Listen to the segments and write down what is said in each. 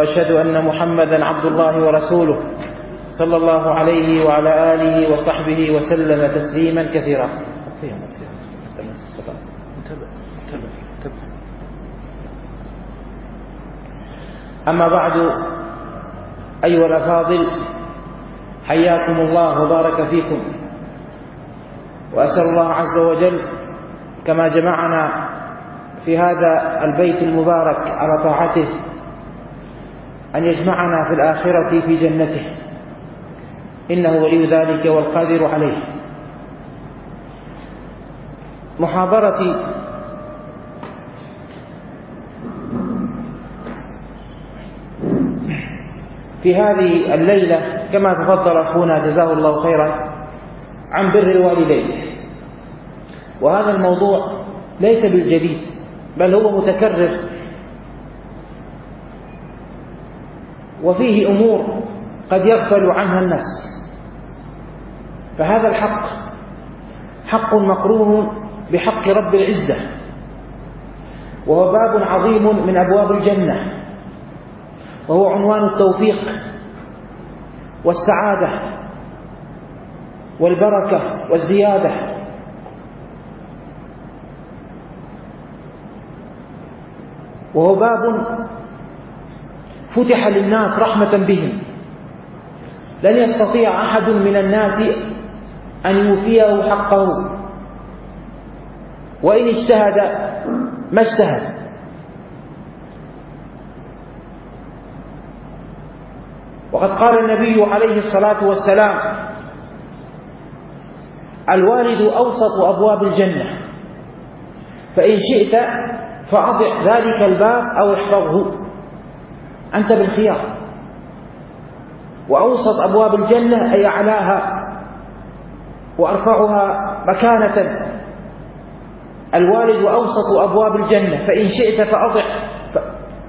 وأشهد أن محمدا عبد الله ورسوله صلى الله عليه وعلى آله وصحبه وسلم تسليما كثيرا. أما بعد أيها الأفاضل حياكم الله وبارك فيكم. وأسأل الله عز وجل كما جمعنا في هذا البيت المبارك على طاعته أن يجمعنا في الآخرة في جنته. إنه ولي ذلك والقادر عليه. محاضرتي في هذه الليلة كما تفضل أخونا جزاه الله خيرا عن بر الوالدين. وهذا الموضوع ليس بالجديد بل هو متكرر وفيه أمور قد يغفل عنها الناس. فهذا الحق حق مقرون بحق رب العزة وهو باب عظيم من أبواب الجنة وهو عنوان التوفيق والسعادة والبركة والزيادة. وهو باب فتح للناس رحمة بهم. لن يستطيع أحد من الناس أن يوفيه حقه. وإن اجتهد ما اجتهد. وقد قال النبي عليه الصلاة والسلام الوالد أوسط أبواب الجنة. فإن شئت فأضع ذلك الباب أو احفظه. أنت بالخيار. وأوسط أبواب الجنة أي أعلاها وأرفعها مكانة. الوالد أوسط أبواب الجنة فإن شئت فأضع.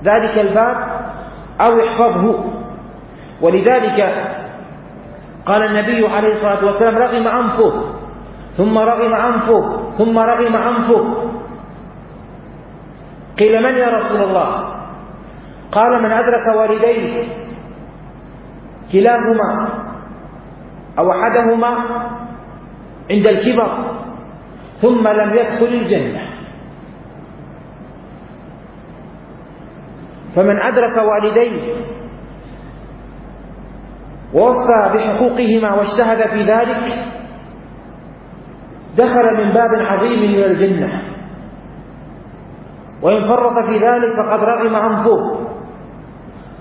ذلك الباب أو احفظه. ولذلك قال النبي عليه الصلاة والسلام رغم أنفه ثم رغم أنفه ثم رغم أنفه. قيل من يا رسول الله؟ قال من أدرك والديه كلاهما أو أحدهما عند الكبر ثم لم يدخل الجنة. فمن أدرك والديه ووفى بحقوقهما واجتهد في ذلك دخل من باب عظيم من الجنة. وإن فرط في ذلك فقد رغم أنفه.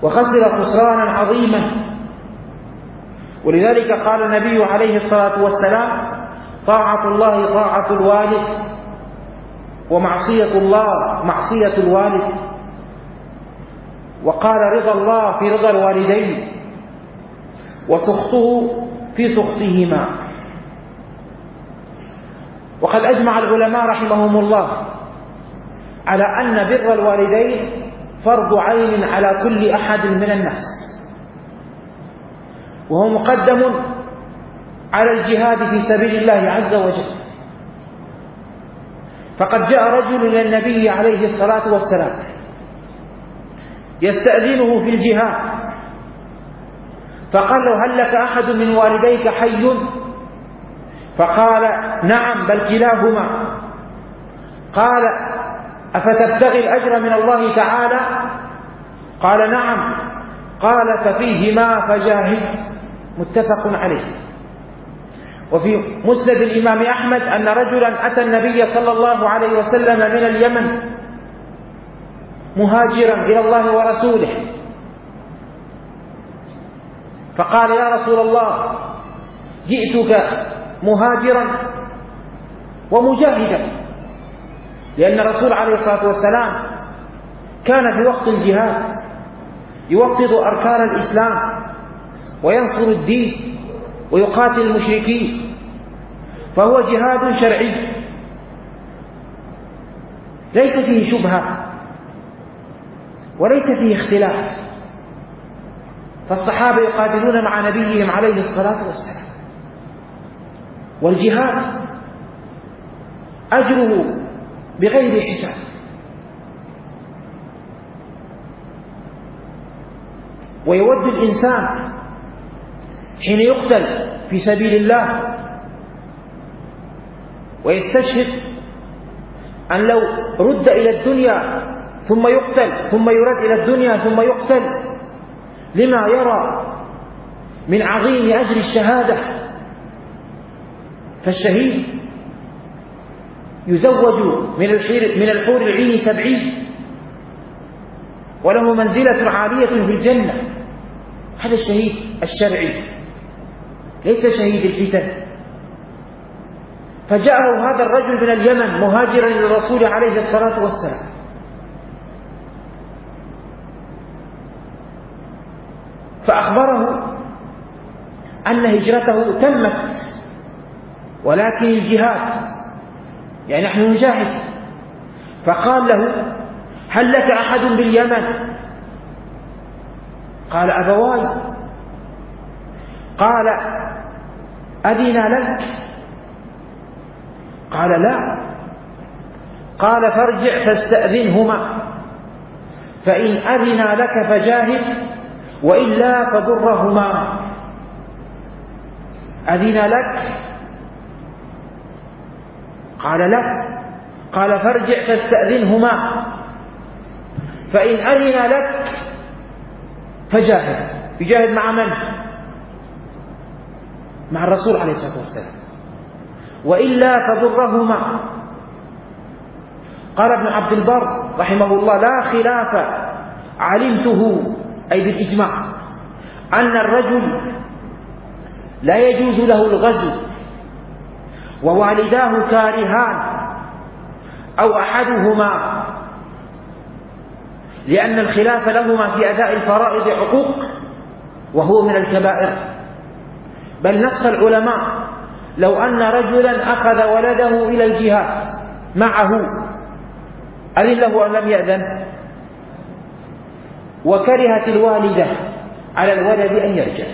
وخسر خسرانا عظيما. ولذلك قال النبي عليه الصلاة والسلام طاعة الله طاعة الوالد ومعصية الله معصية الوالد. وقال رضا الله في رضا الوالدين وسخطه في سخطهما. وقد أجمع العلماء رحمهم الله على أن بر الوالدين فرض عين على كل أحد من الناس. وهو مقدم على الجهاد في سبيل الله عز وجل. فقد جاء رجل إلى النبي عليه الصلاة والسلام يستأذنه في الجهاد. فقال له هل لك أحد من والديك حي؟ فقال نعم بل كلاهما. قال أفتبتغي الأجر من الله تعالى؟ قال نعم. قال ففيهما فجاهد. متفق عليه. وفي مسند الإمام أحمد أن رجلا أتى النبي صلى الله عليه وسلم من اليمن مهاجرا إلى الله ورسوله. فقال يا رسول الله جئتك مهاجرا ومجاهدا. لأن الرسول عليه الصلاة والسلام كان في وقت الجهاد يوطد أركان الإسلام وينصر الدين ويقاتل المشركين فهو جهاد شرعي. ليس فيه شبهة وليس فيه اختلاف. فالصحابة يقاتلون مع نبيهم عليه الصلاة والسلام. والجهاد أجره بغير حساب. ويود الإنسان حين يقتل في سبيل الله ويستشهد أن لو رد إلى الدنيا ثم يقتل ثم يرد إلى الدنيا ثم يقتل لما يرى من عظيم أجر الشهادة فالشهيد يزوج من من الحور العين سبعين. وله منزلة عالية في الجنة. هذا الشهيد الشرعي. ليس شهيد الفتن. فجاءه هذا الرجل من اليمن مهاجرا للرسول عليه الصلاة والسلام. فأخبره أن هجرته تمت. ولكن الجهاد يعني نحن نجاهد. فقال له هل لك أحد باليمن؟ قال أبواي. قال أذن لك؟ قال لا. قال فارجع فاستأذنهما. فإن أذنا لك فجاهد وإلا فضرهما. أذن لك؟ قال لا. قال فارجع فاستأذنهما. فإن أذن لك فجاهد. يجاهد مع من؟ مع الرسول عليه الصلاة والسلام. وإلا فضرهما. قال ابن عبد البر رحمه الله لا خلاف علمته أي بالإجماع أن الرجل لا يجوز له الغزو. ووالداه كارهان أو أحدهما لأن الخلاف لهما في أداء الفرائض حقوق وهو من الكبائر. بل نص العلماء لو أن رجلا أخذ ولده إلى الجهاد معه أذن له أن لم يأذن؟ وكرهت الوالدة على الولد أن يرجع.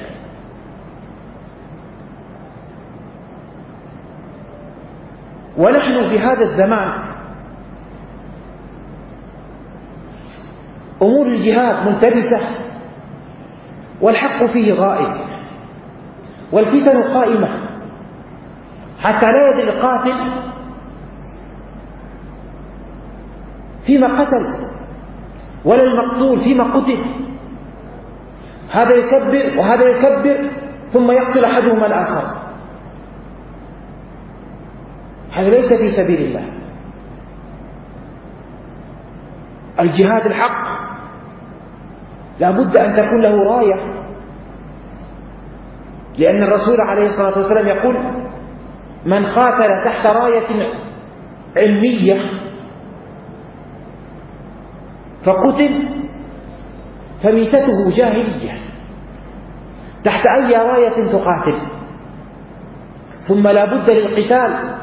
ونحن في هذا الزمان أمور الجهاد ملتبسة والحق فيه غائب والفتن قائمة حتى لا يدري القاتل فيما قتل ولا المقتول فيما قتل هذا يكبر وهذا يكبر ثم يقتل أحدهما الآخر هذا ليس في سبيل الله. الجهاد الحق. لا بد أن تكون له راية. لأن الرسول عليه الصلاة والسلام يقول من قاتل تحت راية علمية فقتل فميتته جاهلية. تحت أي راية تقاتل. ثم لا بد للقتال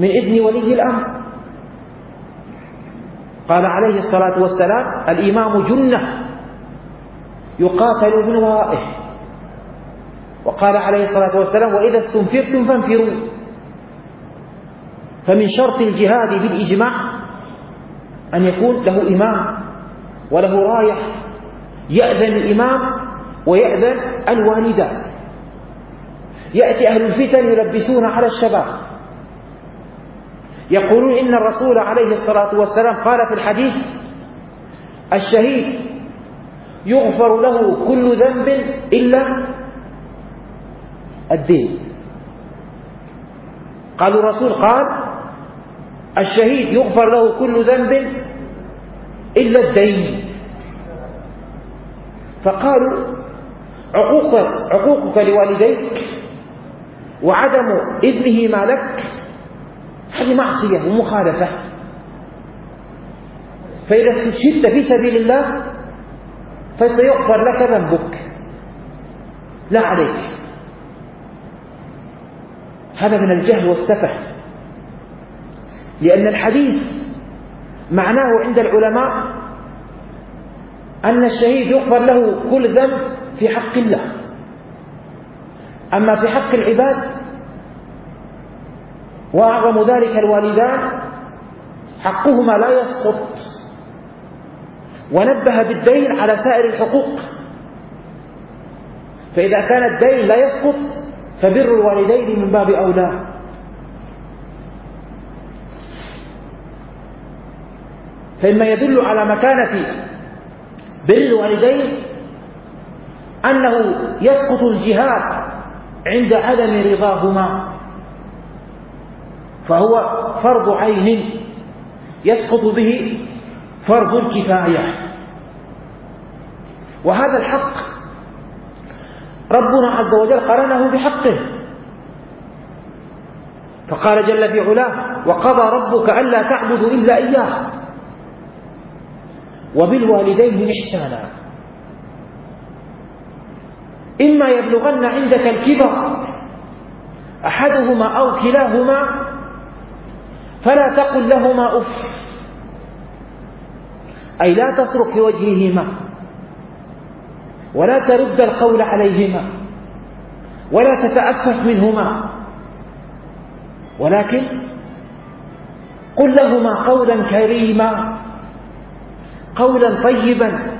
من إذن ولي الأمر. قال عليه الصلاة والسلام الإمام جنة يقاتل من ورائه وقال عليه الصلاة والسلام وإذا استنفرتم فانفروا. فمن شرط الجهاد بالإجماع أن يكون له إمام وله راية يأذن الإمام ويأذن الوالدان. يأتي أهل الفتن يلبسون على الشباب. يقولون إن الرسول عليه الصلاة والسلام قال في الحديث الشهيد يغفر له كل ذنب إلا الدين. قالوا الرسول قال الشهيد يغفر له كل ذنب إلا الدين. فقالوا عقوق عقوقك لوالديك وعدم إذنه ما لك هذه معصية ومخالفة. فإذا استشهدت في سبيل الله فسيغفر لك ذنبك. لا عليك. هذا من الجهل والسفه. لأن الحديث معناه عند العلماء أن الشهيد يغفر له كل ذنب في حق الله. أما في حق العباد وأعظم ذلك الوالدان حقهما لا يسقط. ونبه بالدين على سائر الحقوق. فإذا كان الدين لا يسقط فبر الوالدين من باب أولى. فإما يدل على مكانة بر الوالدين أنه يسقط الجهاد عند عدم رضاهما. فهو فرض عين يسقط به فرض الكفاية. وهذا الحق ربنا عز وجل قرنه بحقه. فقال جل في علاه وقضى ربك ألا تعبدوا إلا إياه وبالوالدين إحسانا. إما يبلغن عندك الكبر أحدهما أو كلاهما فلا تقل لهما أف. أي لا تصرخ في وجههما ولا ترد القول عليهما. ولا تتأفف منهما. ولكن قل لهما قولا كريما. قولا طيبا.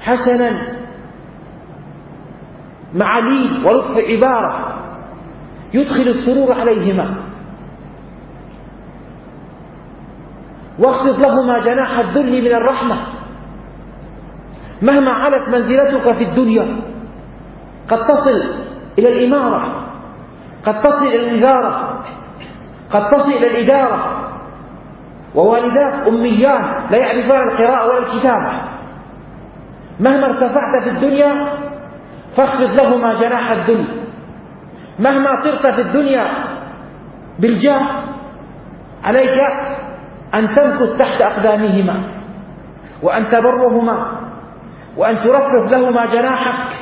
حسنا. مع لين ولطف عبارة. يدخل السرور عليهما. واخفض لهما جناح الذل من الرحمة. مهما علت منزلتك في الدنيا قد تصل إلى الإمارة قد تصل إلى الوزارة قد تصل إلى الإدارة. ووالداك أميان لا يعرفان القراءة ولا الكتابة مهما ارتفعت في الدنيا فاخفض لهما جناح الذل مهما طرت في الدنيا بالجاه عليك أن تمكث تحت أقدامهما وأن تبرهما وأن ترفرف لهما جناحك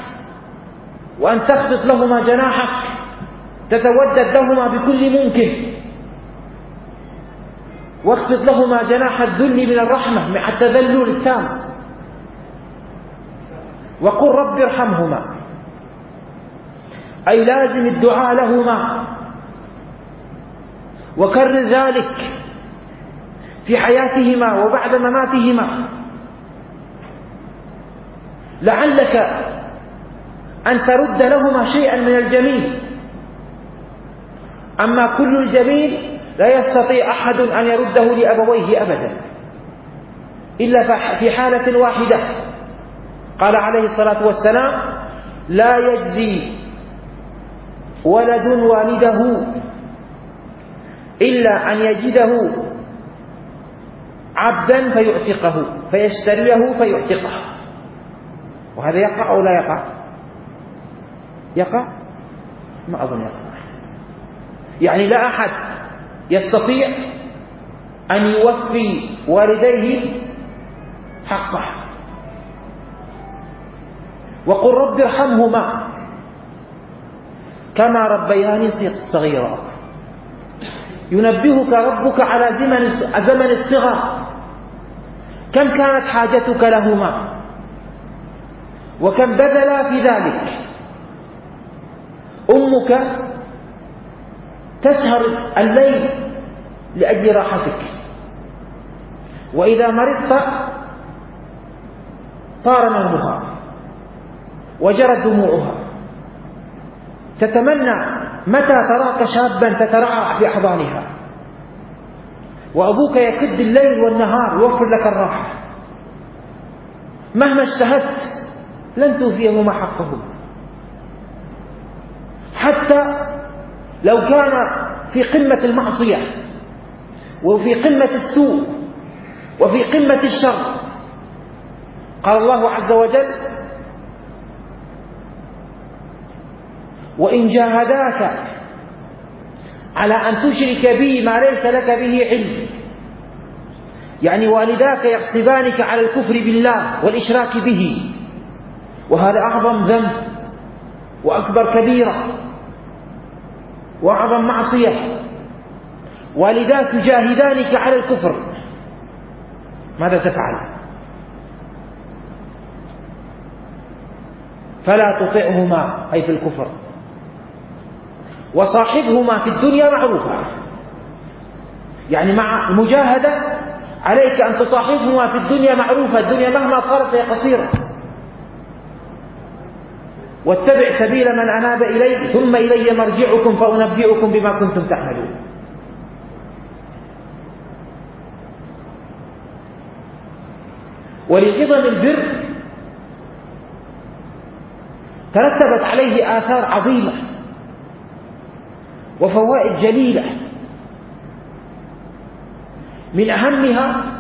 وأن تخفض لهما جناحك تتودد لهما بكل ممكن. واخفض لهما جناح الذل من الرحمة مع التذلل التام وقل رب ارحمهما. أي لازم الدعاء لهما. وكرر ذلك. في حياتهما وبعد مماتهما. لعلك أن ترد لهما شيئا من الجميل. أما كل الجميل لا يستطيع أحد أن يرده لأبويه أبدا إلا في حالة واحدة. قال عليه الصلاة والسلام لا يجزي ولد والده إلا أن يجده عبدا فيعتقه فيشتريه فيعتقه. وهذا يقع أو لا يقع؟ يقع؟ ما أظن يقع. يعني لا أحد يستطيع أن يوفي والديه حقه. وقل رب ارحمهما. كما ربياني صغيرا ينبهك ربك على زمن الصغر. كم كانت حاجتك لهما؟ وكم بذلا في ذلك؟ أمك تسهر الليل لأجل راحتك. وإذا مرضت طار نومها وجرت دموعها. تتمنى متى تراك شابا تترعرع في أحضانها وأبوك يكد الليل والنهار يوفر لك الراحة. مهما اجتهدت لن توفيهما حقهما حتى لو كان في قمة المعصية وفي قمة السوء وفي قمة الشر قال الله عز وجل وإن جاهداك على أن تشرك بي ما ليس لك به علم. يعني والداك يغصبانك على الكفر بالله والإشراك به. وهذا أعظم ذنب وأكبر كبيرة وأعظم معصية. والداك يجاهدانك على الكفر. ماذا تفعل؟ فلا تطعهما أي في الكفر. وصاحبهما في الدنيا معروفا يعني مع المجاهدة عليك أن تصاحبهما في الدنيا معروفة. الدنيا مهما صارت هي قصيرة. واتبع سبيل من أناب إلي ثم إلي مرجعكم فأنبئكم بما كنتم تعملون. ولعظم البر ترتبت عليه آثار عظيمة. وفوائد جليلة. من أهمها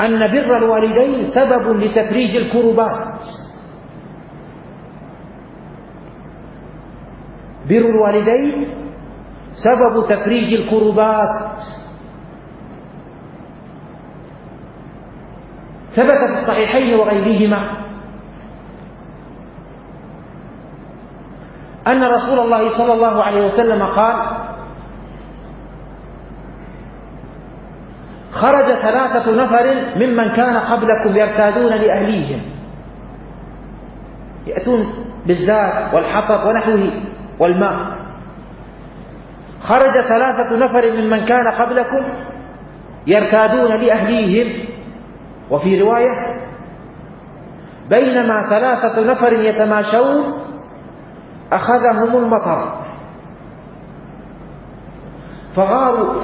أن بر الوالدين سبب لتفريج الكربات. بر الوالدين سبب تفريج الكربات. ثبت في الصحيحين وغيرهما أن رسول الله صلى الله عليه وسلم قال خرج ثلاثة نفر ممن كان قبلكم يرتادون لأهليهم. يأتون بالزاد والحطب ونحوه والماء. خرج ثلاثة نفر ممن كان قبلكم يرتادون لأهليهم. وفي رواية بينما ثلاثة نفر يتماشون أخذهم المطر. فغاروا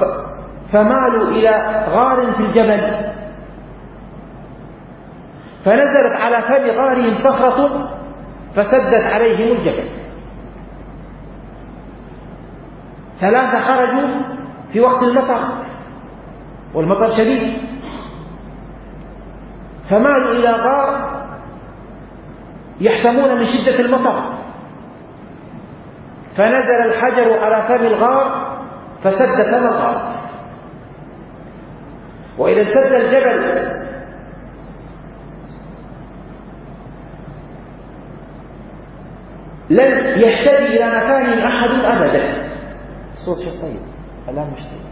فمالوا إلى غار في الجبل. فنزلت على فم غارهم صخرة فسدت عليهم الجبل. ثلاثة خرجوا في وقت المطر والمطر شديد. فمالوا إلى غار يحتمون من شدة المطر. فنزل الحجر على فم الغار فسد فم الغار. وإذا سد الجبل لن يهتدي إلى مكان أحد أبدا. الصوت شيء طيب. الآن مش طيب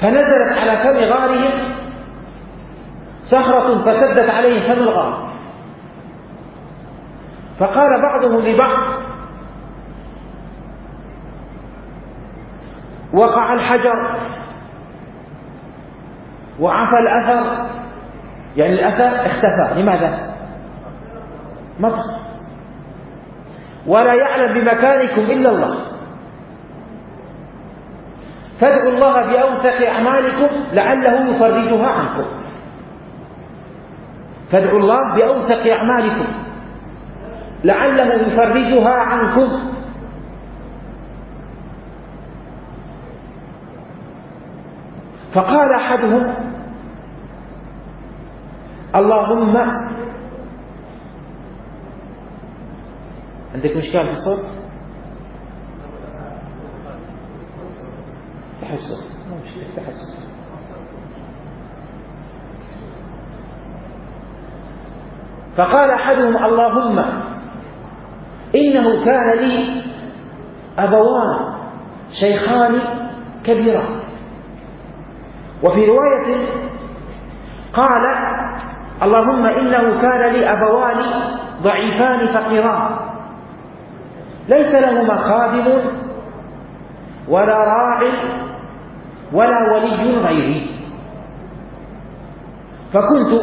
فنزلت على فم غارهم صخرة فسدت عليهم فم الغار فقال بعضهم لبعض وقع الحجر وعفى الأثر يعني الأثر اختفى. لماذا؟ مطر ولا يعلم بمكانكم إلا الله. فادعوا الله بأوثق أعمالكم لعله يفرجها عنكم. فادعوا الله بأوثق أعمالكم لعله يفرجها عنكم فقال أحدهم اللهم عندك مشكلة في الصوت؟ افتح الصوت فقال أحدهم اللهم إنه كان لي أبوان شيخان كبيران. وفي رواية قال اللهم إنه كان لي أبوان ضعيفان فقيران. ليس لهما خادم ولا راع ولا ولي غيري. فكنت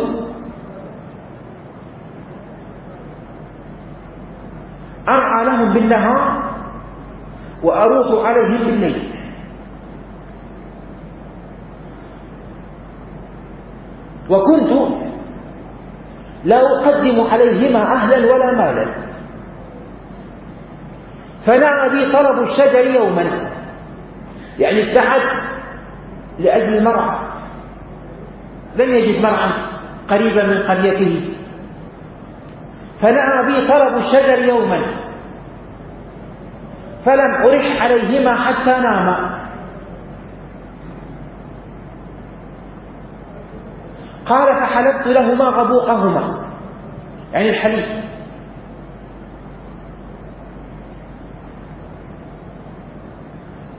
أرعى لهم بالنهار وأروح عليهم بالليل. وكنت لا أقدم عليهما أهلا ولا مالا. فنعى بي طلب الشجر يوما. يعني ابتعد لأجل المرعى. لم يجد مرعى قريبا من قريته. فنعى بي طلب الشجر يوما. فلم أرح عليهما حتى ناما. قال فحلبت لهما غبوقهما. يعني الحليب.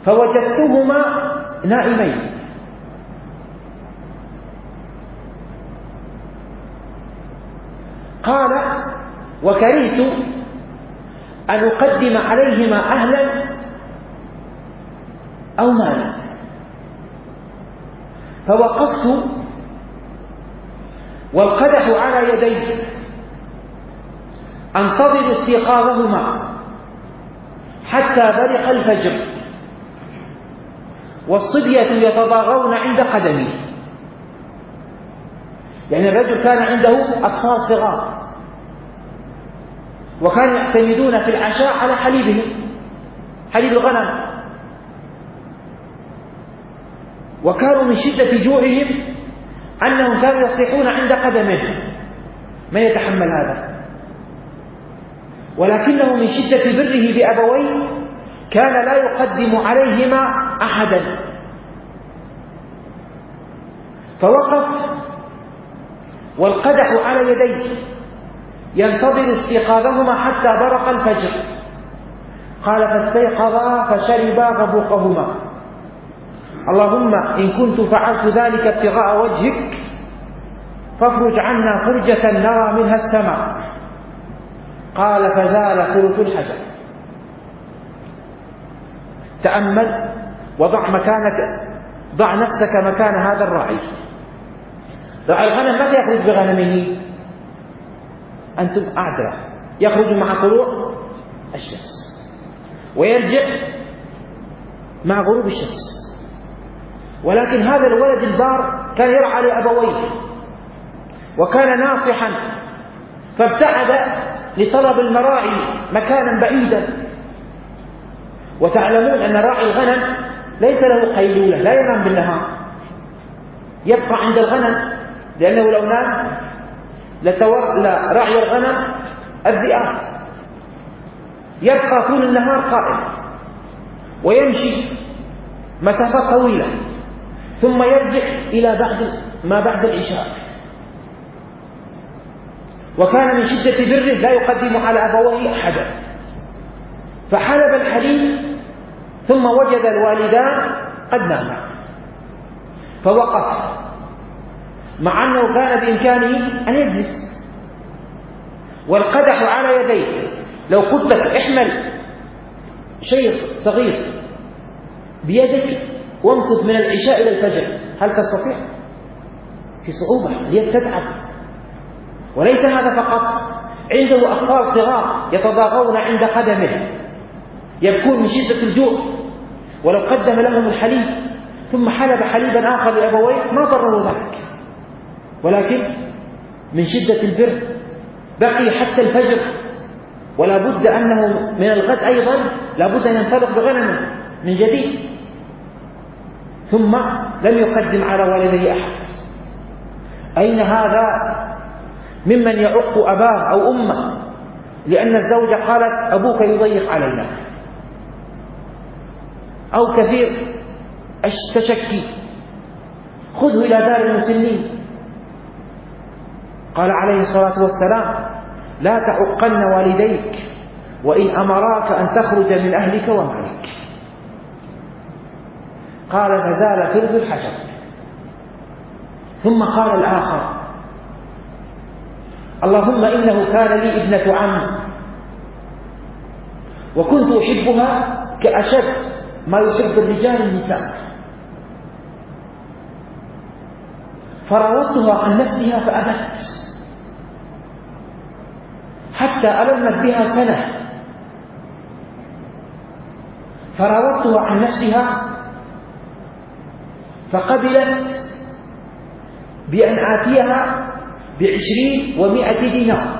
فوجدتهما نائمين قال وكرهت أن أقدم عليهما أهلا أو مالا. فوقفت والقدح على يدي أنتظر استيقاظهما حتى برق الفجر. والصبية يتضاغون عند قدمي. يعني الرجل كان عنده أطفال صغار. وكانوا يعتمدون في العشاء على حليبهم. حليب الغنم. وكانوا من شدة جوعهم أنهم كانوا يصيحون عند قدمه. من يتحمل هذا؟ ولكنه من شدة بره بأبويه كان لا يقدم عليهما أحدا. فوقف والقدح على يديه. ينتظر استيقاظهما حتى برق الفجر. قال فاستيقظا فشربا غبوقهما اللهم إن كنت فعلت ذلك ابتغاء وجهك فافرج عنا فرجة نرى منها السماء. قال فزال ثلث الحجر. تأمل وضع مكانك ضع نفسك مكان هذا الراعي راعي الغنم متى يخرج بغنمه. أنتم أعدل يخرج مع طلوع الشمس. ويرجع مع غروب الشمس. ولكن هذا الولد البار كان يرعى لأبويه. وكان ناصحا. فابتعد لطلب المراعي مكانا بعيدا. وتعلمون أن راعي الغنم ليس له قيلولة لا ينام بالنهار. يبقى عند الغنم لأنه لو نام لتولى راعي الغنم الذئاب. يبقى طول النهار قائم ويمشي مسافات طويلة ثم يرجع إلى بعد ما بعد العشاء. وكان من شدة بره لا يقدم على أبويه أحدا. فحلب الحليب ثم وجد الوالدان قد ناما فوقف. مع أنه كان بإمكانه أن يجلس. والقدح على يديه. لو قلت لك احمل شيء صغير بيدك وامكث من العشاء إلى الفجر هل تستطيع؟ في صعوبة اليد تتعب. وليس هذا فقط. عنده أطفال صغار يتضاغون عند قدمه. يبكون من شدة الجوع. ولو قدم لهم الحليب ثم حلب حليبا آخر لأبويه ما ضره ذلك. ولكن من شدة البر بقي حتى الفجر ولا بد أنه من الغد أيضا لا بد أن ينطلق بغنمه من جديد. ثم لم يقدم على والديه أحد. أين هذا؟ ممن يعق أباه أو أمه لأن الزوجة قالت أبوك يضيق علينا. أو كثير التشكي خذه إلى دار المسنين قال عليه الصلاة والسلام لا تعقن والديك وإن أمراك أن تخرج من أهلك ومالك. قال فزال ثلث الحجر. ثم قال الآخر اللهم إنه كان لي ابنة عم وكنت أحبها كأشد ما يحب الرجال النساء. فراودتها عن نفسها فأبت. حتى ألمت بها سنة. فراودتها عن نفسها فقبلت بأن آتيها بعشرين ومائة دينار.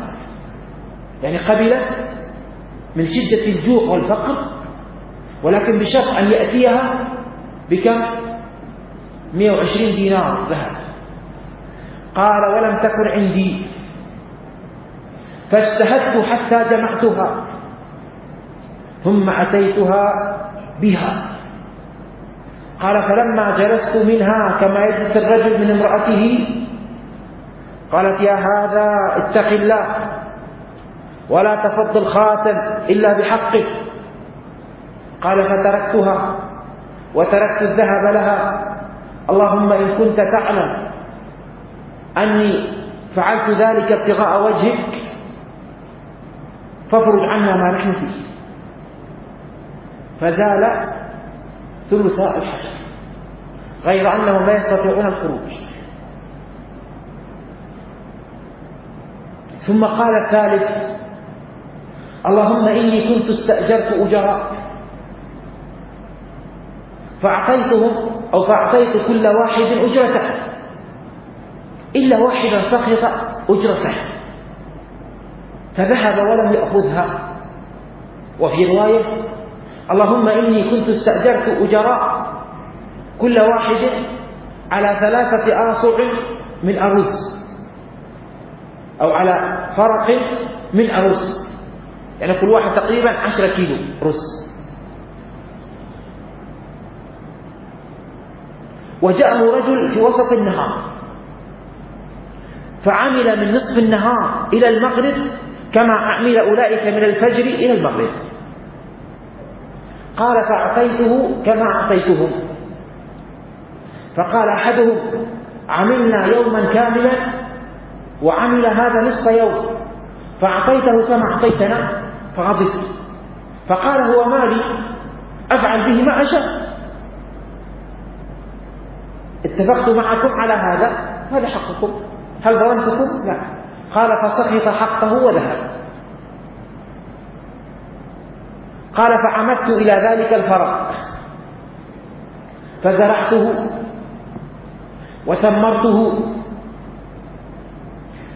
يعني قبلت من شدة الجوع والفقر ولكن بشرط أن يأتيها بكم؟ 120 دينار ذهب. قال ولم تكن عندي. فاجتهدت حتى جمعتها ثم أتيتها بها. قال فلما جلست منها كما يجلس الرجل من امرأته قالت يا هذا اتق الله ولا تفض الخاتم إلا بحقه قال فتركتها وتركت الذهب لها. اللهم إن كنت تعلم أني فعلت ذلك ابتغاء وجهك فافرج عنا ما نحن فيه. فزال ثلثاء الحجر غير أنهم لا يستطيعون الخروج. ثم قال الثالث اللهم إني كنت استأجرت أجراء. فأعطيتهم أو فأعطيت كل واحد أجرته. إلا واحدا سخط أجرته. فذهب ولم يأخذها. وفي رواية اللهم إني كنت استأجرت أجراء كل واحد على ثلاثة آصع من أرز أو على فرق من أرز. يعني كل واحد تقريبا عشرة كيلو رز. وجاءه رجل في وسط النهار فعمل من نصف النهار إلى المغرب كما عمل أولئك من الفجر إلى المغرب. قال فأعطيته كما أعطيتهم فقال أحدهم عملنا يوما كاملا وعمل هذا نصف يوم فأعطيته كما أعطيتنا فغضب. فقال هو مالي أفعل به ما أشاء. اتفقت معكم على هذا؟ هذا حقكم. هل ظلمتكم؟ لا. قال فسخط حقه وذهب. قال فعمدت إلى ذلك الفرق. فزرعته وثمرته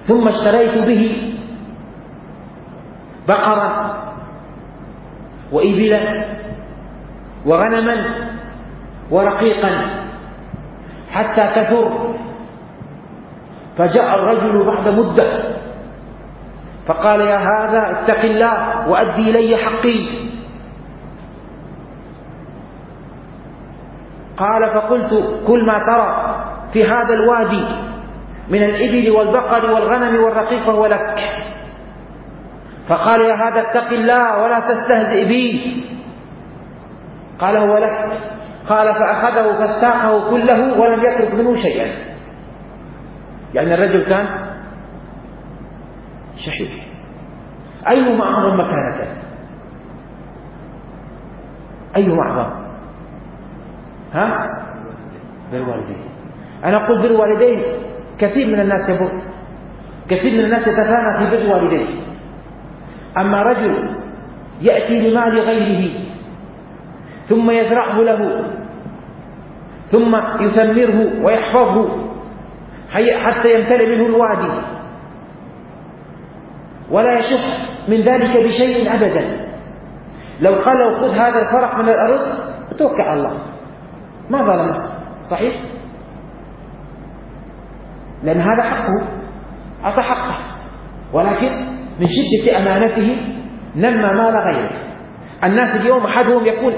ثم اشتريت به بقرا وإبلا وغنما ورقيقا حتى كثر فجاء الرجل بعد مدة. فقال يا هذا اتق الله وأدي إلي حقي. قال فقلت كل ما ترى في هذا الوادي من الإبل والبقر والغنم والرقيق فهو لك. فقال يا هذا اتق الله ولا تستهزئ بي. قال هو لك. قال فأخذه فاستاقه كله ولم يترك منه شيئا. يعني الرجل كان شحيح. أيهما أعظم مكانة أيهما أعظم؟ ها؟ بالوالدين. أنا أقول بر والدين كثير من الناس يبر كثير من الناس يتفانى في بر والديه. أما رجل يأتي لمال غيره ثم يزرعه له ثم يثمره ويحفظه حتى يمتلئ منه الوادي. ولا يشك من ذلك بشيء أبدا. لو قال لو خذ هذا الفرق من الأرز توكل على الله. ما ظلمه. صحيح؟ لأن هذا حقه. أعطى حقه. ولكن من شدة أمانته نمى مال غيره. الناس اليوم أحدهم يقول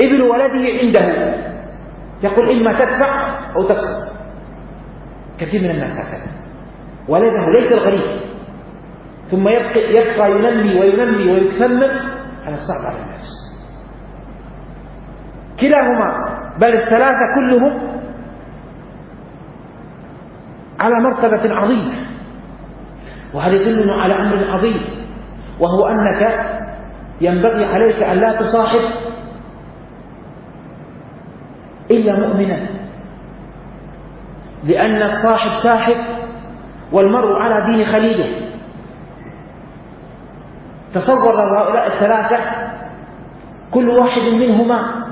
ابن ولده عنده. يقول إما تدفع أو تكسب. كثير من الناس هكذا. ولده ليس الغريب. ثم يبقى, يبقى ينمي وينمي ويثمر هذا صعب على الناس. كلاهما بل الثلاثة كلهم على مرتبة عظيمة. وهذا يدلنا على أمر عظيم وهو أنك ينبغي عليك أن لا تصاحب إلا مؤمنا. لأن الصاحب ساحب والمرء على دين خليله. تصور هؤلاء الثلاثة كل واحد منهما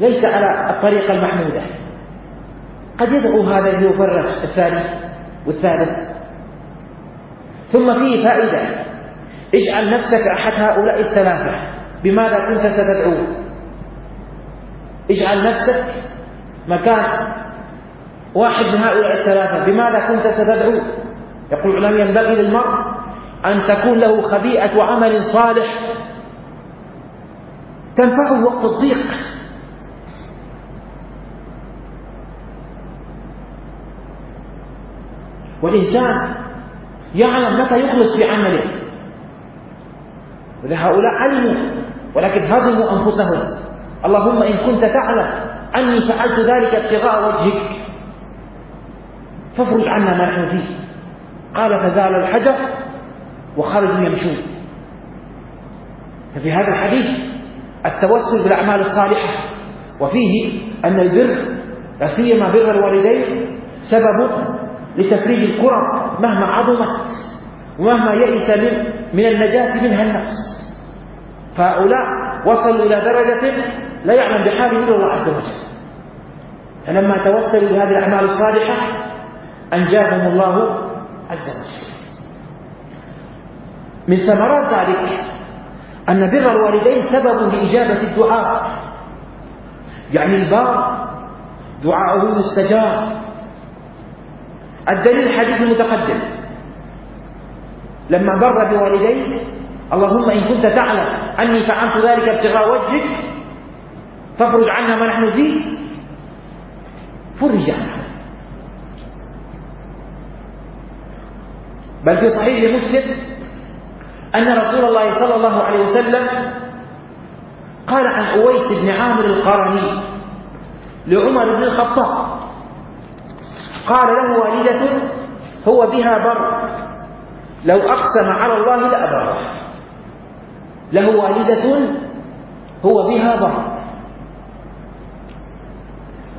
ليس على الطريقة المحمودة قد يدعو هذا ليفرج الثاني والثالث. ثم فيه فائدة اجعل نفسك أحد هؤلاء الثلاثة. بماذا كنت ستدعو؟ اجعل نفسك مكان واحد من هؤلاء الثلاثة بماذا كنت ستدعو؟ يقول العلماء ينبغي للمرء أن تكون له خبيئة عمل صالح. تنفعه وقت الضيق. والإنسان يعلم متى يخلص في عمله. هؤلاء علموا ولكن هضموا أنفسهم. اللهم إن كنت تعلم أني فعلت ذلك ابتغاء وجهك. فافرج عنا ما نحن فيه قال فزال الحجر وخرجوا يمشون. ففي هذا الحديث التوسل بالأعمال الصالحة. وفيه أن البر لا سيما بر الوالدين سبب لتفريج الكرب مهما عظمت ومهما يئس من من النجاة منها النفس. فهؤلاء وصلوا إلى درجة لا يعلم بحالهم إلا الله عز وجل. فلما توسلوا بهذه الأعمال الصالحة أنجاهم الله عز وجل. من ثمرات ذلك أن بر الوالدين سبب لإجابة الدعاء. يعني البار دعاءه مستجاب. الدليل الحديث المتقدم لما بر بوالديه اللهم إن كنت تعلم أني فعلت ذلك ابتغاء وجهك فافرج عنا ما نحن فيه. فرج عنه. بل في صحيح مسلم أن رسول الله صلى الله عليه وسلم قال عن أويس بن عامر القرني لعمر بن الخطاب قال له والدة هو بها بر لو أقسم على الله لأبره. له والدة هو بها بر.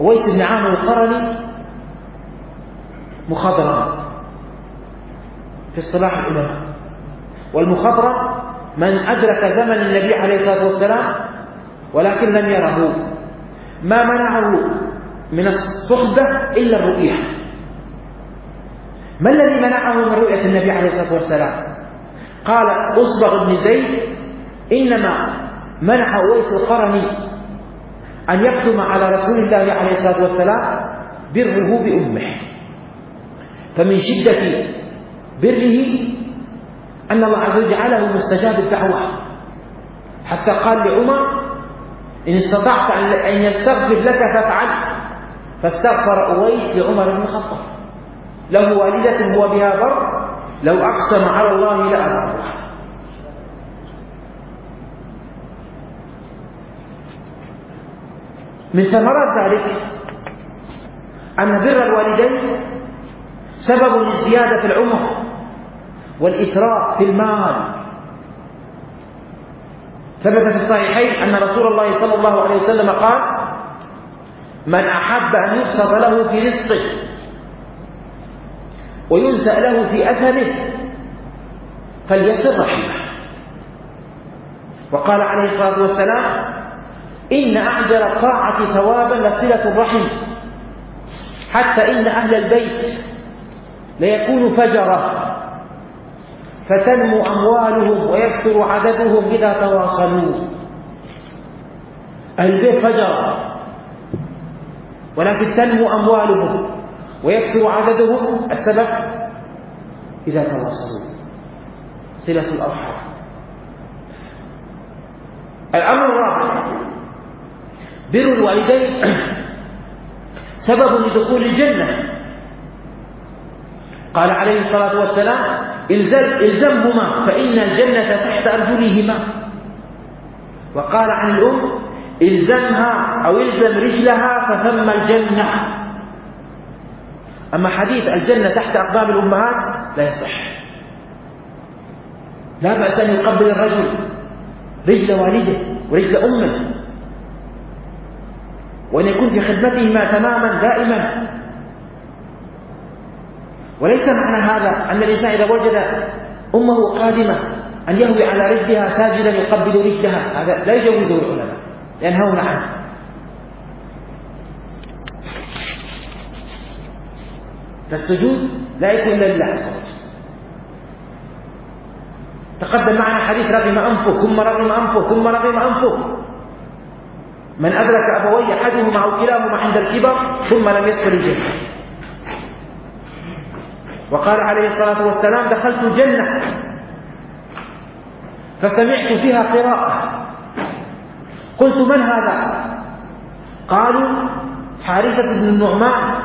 أويس بن عامر القرني مخضرم في اصطلاح العلماء والمخضرم من أدرك زمن النبي عليه الصلاة والسلام ولكن لم يره. ما منعه من الصحبة إلا الرؤية. ما الذي منعه من رؤية النبي عليه الصلاة والسلام؟ قال أصبغ بن زيد إنما منع أويس القرني أن يقدم على رسول الله عليه الصلاة والسلام بره بأمه. فمن شدة بره أن الله عز وجل جعله مستجاب الدعوة. حتى قال لعمر إن استطعت أن يستغفر لك فافعل. فاستغفر أويس لعمر بن الخطاب. له والدة هو بها بر لو أقسم على الله لأبره من ثمرات ذلك أن بر الوالدين سبب للزيادة في العمر والإسراف في المال. ثبت في الصحيحين أن رسول الله صلى الله عليه وسلم قال من أحب أن يبسط له في رزقه وينسأ له في أثره فليصل رحمه وقال عليه الصلاة والسلام إن أعجل الطاعة ثوابا لصلة الرحم حتى إن أهل البيت ليكون فجرا فتنمو أموالهم ويكثر عددهم إذا تواصلوا. أهل البيت فجر ولكن تنمو أموالهم ويكثر عددهم السبب إذا تواصلوا. صلة الأرحام. الأمر الرابع. بر الوالدين. سبب لدخول الجنة. قال عليه الصلاة والسلام الزمهما فإن الجنة تحت أرجلهما وقال عن الأم الزمها أو الزم رجلها فثم الجنة. أما حديث الجنة تحت أقدام الأمهات لا يصح. لا بأس أن يقبل الرجل رجل والده ورجل أمه وأن يكون في خدمتهما تماما دائما. وليس معنى هذا أن الإنسان إذا وجد أمه قادمة أن يهوي على رجلها ساجدا يقبل رجلها. هذا لا يجوزه العلماء ينهون عنه. فالسجود لا يكون إلا لله عز وجل. تقدم معنا حديث رغم أنفه ثم رغم أنفه ثم رغم أنفه. من أدرك أبوي أحدهما أو كلاهما عند الكبر ثم لم يدخل الجنة. وقال عليه الصلاة والسلام دخلت الجنة. فسمعت فيها قراءة. قلت من هذا؟ قالوا حارثة بن النعمان.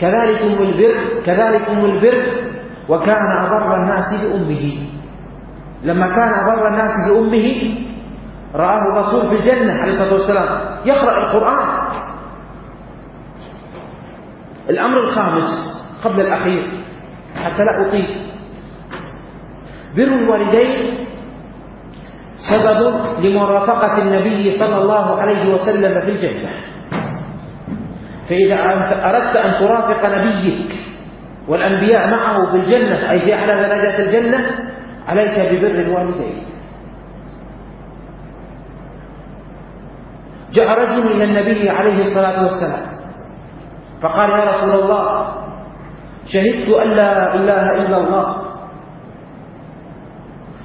كذلكم البر كذلكم البر. وكان أبر الناس بأمه. لما كان أبر الناس بأمه رآه الرسول في الجنة عليه الصلاة والسلام. يقرأ القرآن. الأمر الخامس. قبل الأخير حتى لا أطيل. بر الوالدين سبب لمرافقة النبي صلى الله عليه وسلم في الجنة. فإذا أردت أن ترافق نبيك والأنبياء معه في الجنة أي في أعلى درجات الجنة عليك ببر الوالدين. جاء رجل إلى النبي عليه الصلاة والسلام فقال يا رسول الله شهدت أن لا إله إلا الله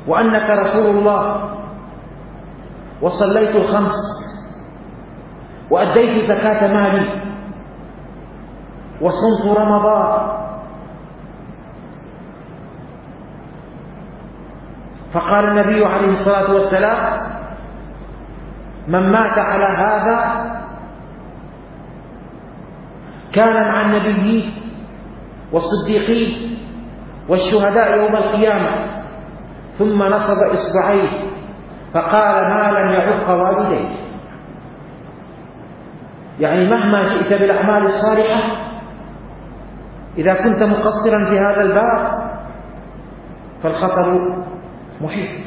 وأنك رسول الله وصليت الخمس وأديت زكاة مالي وصمت رمضان فقال النبي عليه الصلاة والسلام من مات على هذا كان مع النبيين والصديقين والشهداء يوم القيامة. ثم نصب إصبعيه فقال ما لم يعق والديه. يعني مهما جئت بالأعمال الصالحة إذا كنت مقصرا في هذا الباب فالخطر محيط.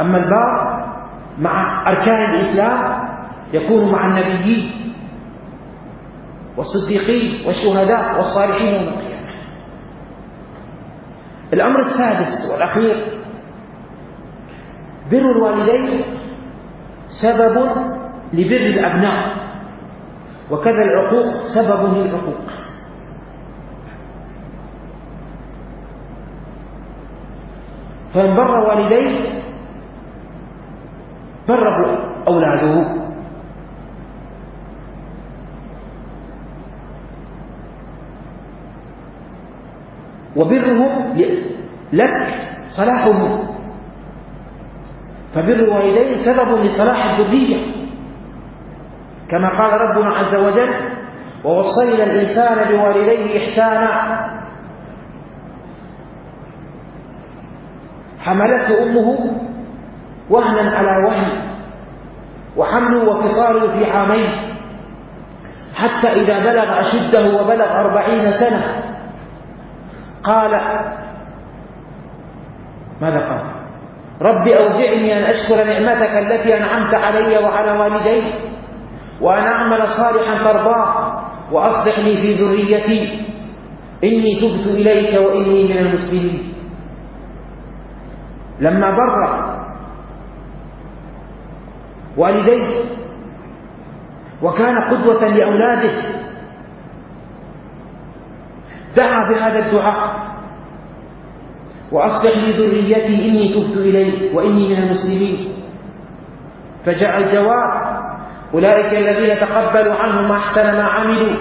أما الباب مع أركان الإسلام يكون مع النبيين والصديقين والشهداء والصالحين يوم القيامة. الأمر السادس والأخير بر الوالدين سبب لبر الأبناء وكذا العقوق سبب للعقوق. فمن بر والديه بره أولاده. وبرهم لك صلاحهم. فبر الوالدين سبب لصلاح الذرية. كما قال ربنا عز وجل ووصينا الإنسان بوالديه إحسانا حملته أمه وهنا على وهن وحمله وفصاله في عامين حتى إذا بلغ أشده وبلغ أربعين سنة. قال ماذا قال؟ رب أوزعني أن أشكر نعمتك التي أنعمت علي وعلى والدي وأن أعمل صالحا ترضاه وأصلح لي في ذريتي. إني تبت إليك وإني من المسلمين. لما بر والديه وكان قدوة لأولاده دعا بهذا الدعاء. وأصلح لي ذريتي إني تبت إليك وإني من المسلمين. فجاء الجواب أولئك الذين تقبلوا عنهم أحسن ما عملوا.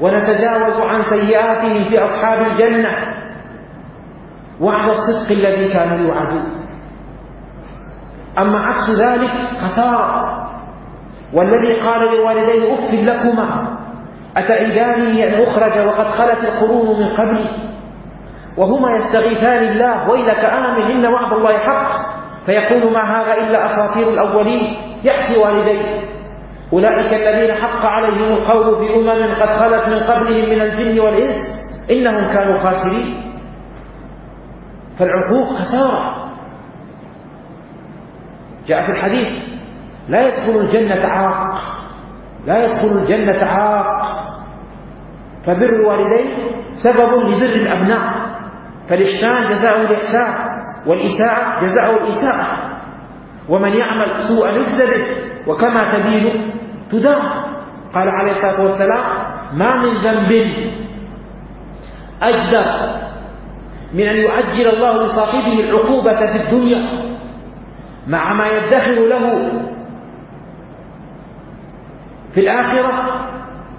ونتجاوز عن سيئاتهم في أصحاب الجنة. وعد الصدق الذي كانوا يوعدون. أما عكس ذلك خسارة والذي قال لوالديه أف لكما. أتعداني أن أخرج وقد خلت القرون من قبلي؟ وهما يستغيثان الله ويلك آمن إن وعد الله حق. فيقول ما هذا إلا أساطير الأولين يأتي والديه أولئك الذين حق عليهم القول في أمم قد خلت من قبلهم من الجن والإنس إنهم كانوا خاسرين. فالعقوق خسارة. جاء في الحديث لا يدخل الجنة عاق. لا يدخل الجنة عاق. فبر الوالدين سبب لبر الأبناء. فالإحسان جزاء الإحسان والإساءة جزاء الإساءة. ومن يعمل سوءا يجزى به وكما تدين تدان قال عليه الصلاة والسلام ما من ذنب أجدر من أن يعجل الله لصاحبه العقوبة في الدنيا مع ما يدخر له في الآخرة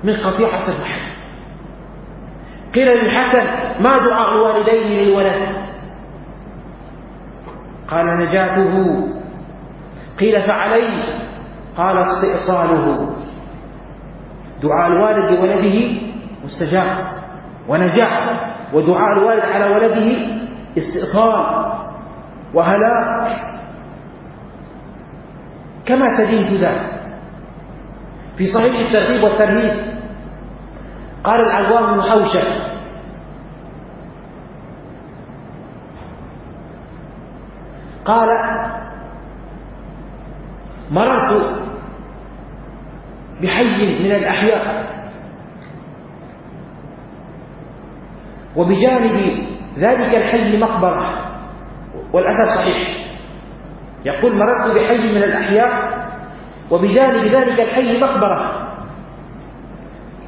من قطيعة الرحم. قيل للحسن ما دعاء الوالدين للولد؟ قال نجاته. قيل فعليه؟ قال استئصاله. دعاء الوالد لولده مستجاب ونجاح. ودعاء الوالد على ولده استئصال وهلاك. كما تدين تدان في صحيح الترغيب والترهيب قال العوام بن حوشب قال مررت بحي من الأحياء وبجانب ذلك الحي مقبرة والأثر صحيح. يقول مررت بحي من الأحياء وبجانب ذلك الحي مقبرة.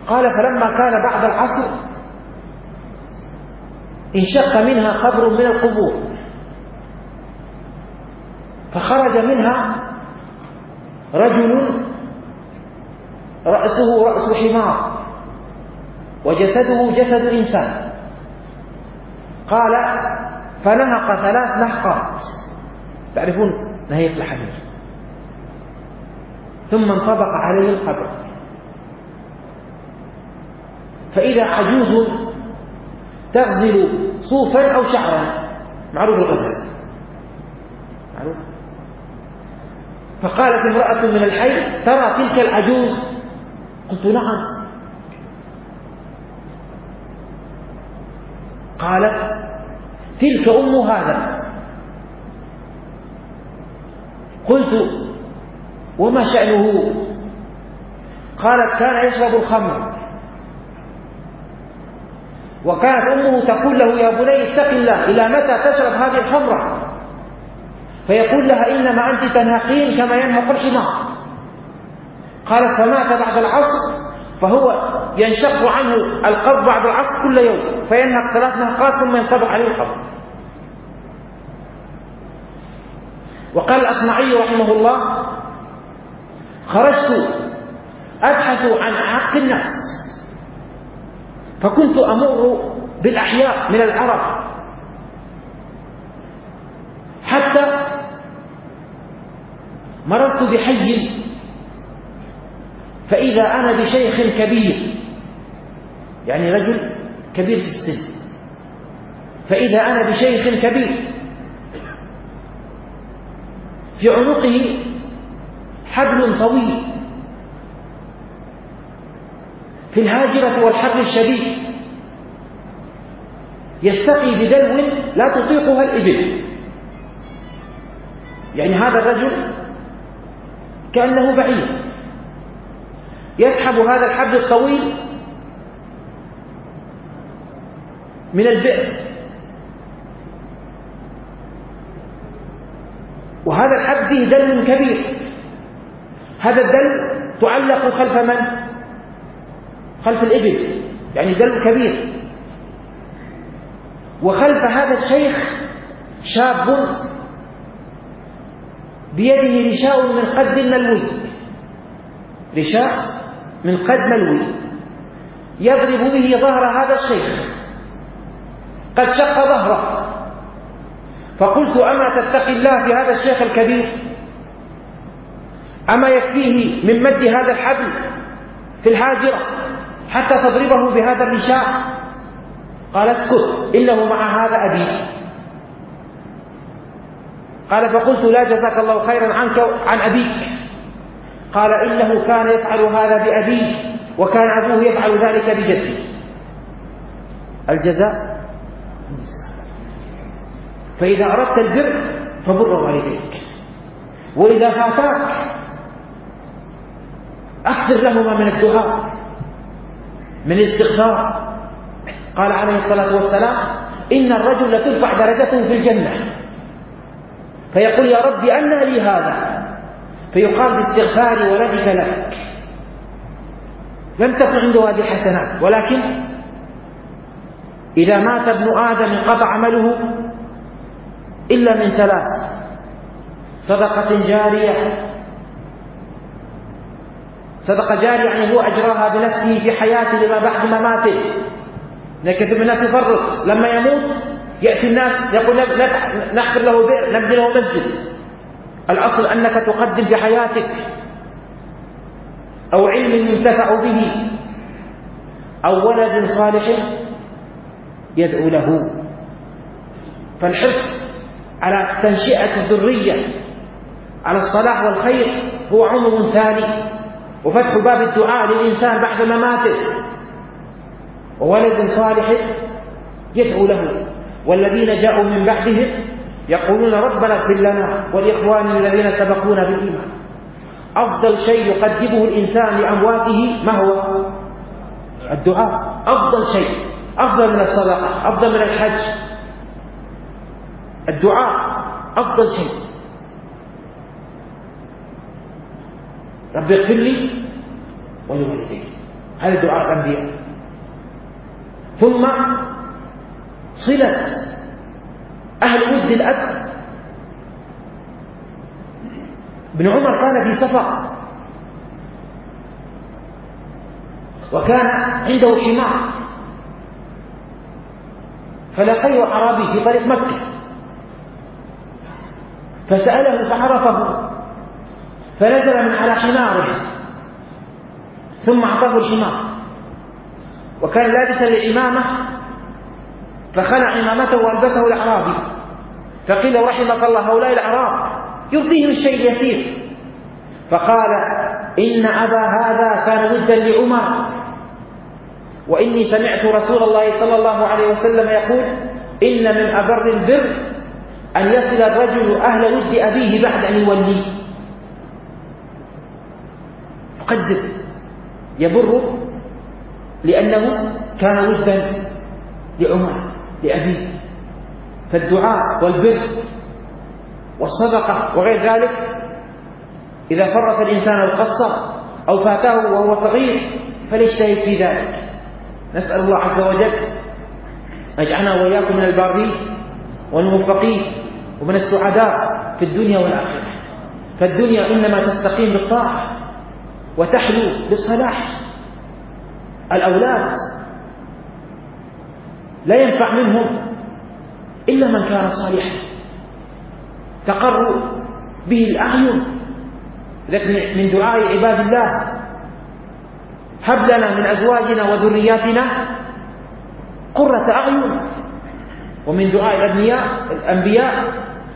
قال فلما كان بعد العصر انشق منها قبر من القبور. فخرج منها رجل رأسه رأس حمار وجسده جسد إنسان. قال فنهق ثلاث نهقات. تعرفون نهيق الحمير. ثم انطبق عليه القبر. فإذا عجوز تغزل صوفا أو شعرا. معروف الغزل. معروف. فقالت امرأة من الحي ترى تلك العجوز؟ قلت نعم. قالت تلك أم هذا. قلت وما شأنه؟ قالت كان يشرب الخمر. وكانت أمه تقول له يا بني اتق الله إلى متى تشرب هذه الخمرة؟ فيقول لها إنما أنت تنهقين كما ينهق الحمار قالت فمات بعد العصر فهو ينشق عنه القبر بعد العصر كل يوم فينهق ثلاث نهقات ثم ينطبق عليه القبر وقال الأصمعي رحمه الله خرجت أبحث عن حق الناس فكنت أمر بالأحياء من العرب حتى مررت بحي. فإذا أنا بشيخ كبير يعني رجل كبير في السن. فإذا أنا بشيخ كبير في عنقه حبل طويل. في الهاجرة والحر الشديد. يستقي بدلو لا تطيقها الإبل. يعني هذا الرجل كأنه بعيد. يسحب هذا الحبل الطويل من البئر. وهذا الحبل فيه دل كبير. هذا الدل تعلق خلف من؟ خلف الإبل. يعني دل كبير. وخلف هذا الشيخ شاب بيده رشاء من قد ملوي رشاء من قد ملوي. يضرب به ظهر هذا الشيخ. قد شق ظهره. فقلت أما تتقي الله في هذا الشيخ الكبير؟ أما يكفيه من مد هذا الحبل في الهاجرة حتى تضربه بهذا الرشاء؟ قال اسكت إنه مع هذا أبي. قال فقلت لا جزاك الله خيرا عنك عن أبيك. قال إنه كان يفعل هذا بأبيه وكان أبوه يفعل ذلك بجده. الجزاء فإذا أردت البر فبر والديك. وإذا فاتاك أكثر لهما من الدعاء من الاستغفار. قال عليه الصلاة والسلام إن الرجل لترفع درجته في الجنة. فيقول يا رب أنى لي هذا. فيقال باستغفار ولدك لك. لم تكن عنده هذه الحسنات. ولكن إذا مات ابن آدم انقطع عمله إلا من ثلاث صدقة جارية. صدقة جارية يعني هو أجراها بنفسه في حياته لما بعد مماته. كثير من الناس يفرط لما يموت يأتي الناس يقول نحفر له بئر نبني له مسجد. الأصل أنك تقدم بحياتك أو علم ينتفع به أو ولد صالح يدعو له. فالحرص على تنشئة الذرية على الصلاح والخير هو عمر ثاني. وفتح باب الدعاء للإنسان بعد مماته. وولد صالح يدعو له. والذين جاءوا من بعدهم يقولون ربنا اغفر لنا ولإخواننا الذين سبقونا بالإيمان. أفضل شيء يقدمه الإنسان لأمواته ما هو؟ الدعاء. أفضل شيء. أفضل من الصدقة أفضل من الحج. الدعاء. أفضل شيء. رب اغفر لي ولوالدي. هذا دعاء الأنبياء. ثم صلة. أهل ود الأب. ابن عمر كان في سفر. وكان عنده حمار. فلقيه أعرابي في طريق مكة فسأله فعرفه. فنزل من على حماره. ثم أعطاه الحمار. وكان لابسا للإمامة فخلع عمامته وألبسه الأعرابي. فقيل رحمك الله هؤلاء الأعراب يرضيهم الشيء اليسير. فقال إن أبا هذا كان ودا لعمر. وإني سمعت رسول الله صلى الله عليه وسلم يقول إن من أبر البر أن يصل الرجل أهل ود أبيه بعد أن يوليه يقدر يبر لأنه كان ودا لعمر. لأبيه فالدعاء والبر والصدقة وغير ذلك إذا فرط الإنسان قصر أو فاته وهو صغير فليجتهد في ذلك. نسأل الله عز وجل أجعلنا وإياكم من البارين والموفقين ومن السعداء في الدنيا والآخرة. فالدنيا إنما تستقيم بالطاعة وتحلو بالصلاح. الأولاد لا ينفع منهم إلا من كان صالحا. تقر به الأعين. لكن من دعاء عباد الله. هب لنا من أزواجنا وذرياتنا قرة أعين. ومن دعاء الأنبياء الأنبياء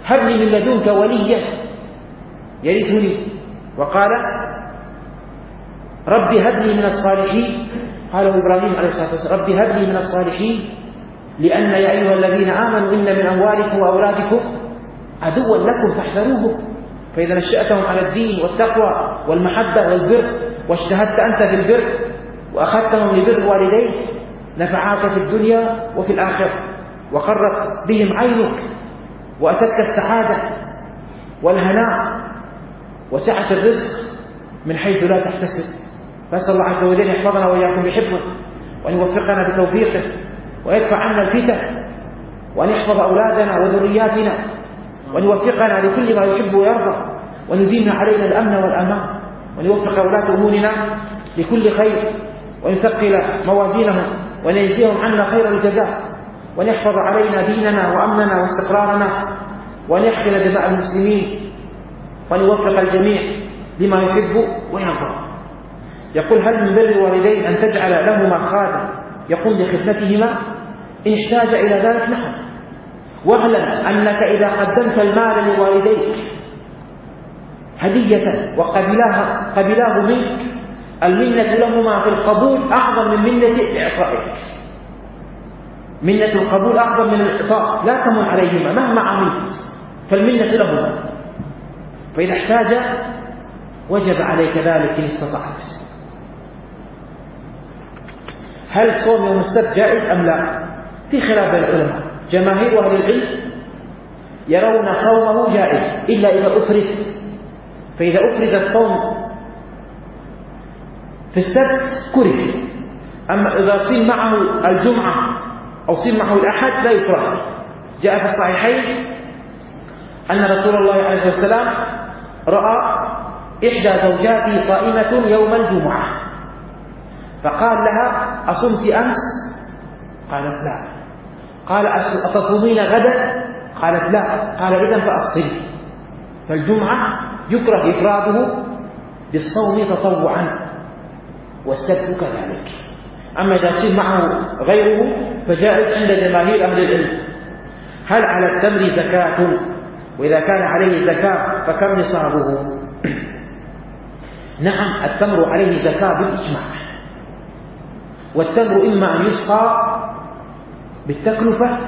هب لي من لدنك وليا. يرثني. وقال ربي هب لي من الصالحين. قاله إبراهيم عليه الصلاة والسلام ربي هب لي من الصالحين. لأن يا أيها الذين آمنوا إن من أموالكم وأولادكم عدوا لكم فاحذروه فإذا نشأتهم على الدين والتقوى والمحبة والبر واجتهدت أنت في البر وأخذتهم لبر والديك نفعاك في الدنيا وفي الآخرة وقرت بهم عينك وأتتك السعادة والهناء وسعة الرزق من حيث لا تحتسب. فأسأل الله عز وجل يحفظنا وإياكم بحفظه وأن يوفقنا بتوفيقه. ويدفع عنا الفتن وأن يحفظ أولادنا وذرياتنا وأن يوفقنا لكل ما يحب ويرضى وأن يديم علينا الأمن والأمان وأن يوفق ولاة أمورنا لكل خير وأن يثقل موازينهم وأن يجزيهم عنا خير الجزاء وأن يحفظ علينا ديننا وأمننا واستقرارنا وأن يحقن دماء المسلمين وأن يوفق الجميع لما يحب ويرضى. يقول هل من بر الوالدين أن تجعل لهما خادم يقوم بخدمتهما إن احتاج إلى ذلك نعم واعلم أنك إذا قدمت المال لوالديك هدية وقبلاها قبلاه منك المنة لهما في القبول أعظم من منة إعطائك. منة القبول أعظم من الإعطاء لا تمن عليهما مهما عملت فالمنة لهما. فإذا احتاج وجب عليك ذلك إن استطعت. هل صوم يوم السبت جائز أم لا؟ في خلاف بين العلماء. جماهير أهل العلم يرون صومه جائز إلا إذا أفرد. فإذا أفرد الصوم في السبت كره. أما إذا صيم معه الجمعة أو صيم معه الأحد لا يكره جاء في الصحيحين أن رسول الله عليه الصلاة والسلام رأى إحدى زوجاته صائمة يوم الجمعة. فقال لها أصمت أمس؟ قالت لا. قال أتصومين غدا؟ قالت لا. قال إذا فأفطري. فالجمعة يكره إفراده بالصوم تطوعا والسبت كذلك. أما إذا صير معه غيره فجائز عند جماهير أهل العلم. هل على التمر زكاة؟ وإذا كان عليه زكاة فكم نصابه؟ نعم التمر عليه زكاة بالإجماع. والتمر إما أن يسقى بالتكلفة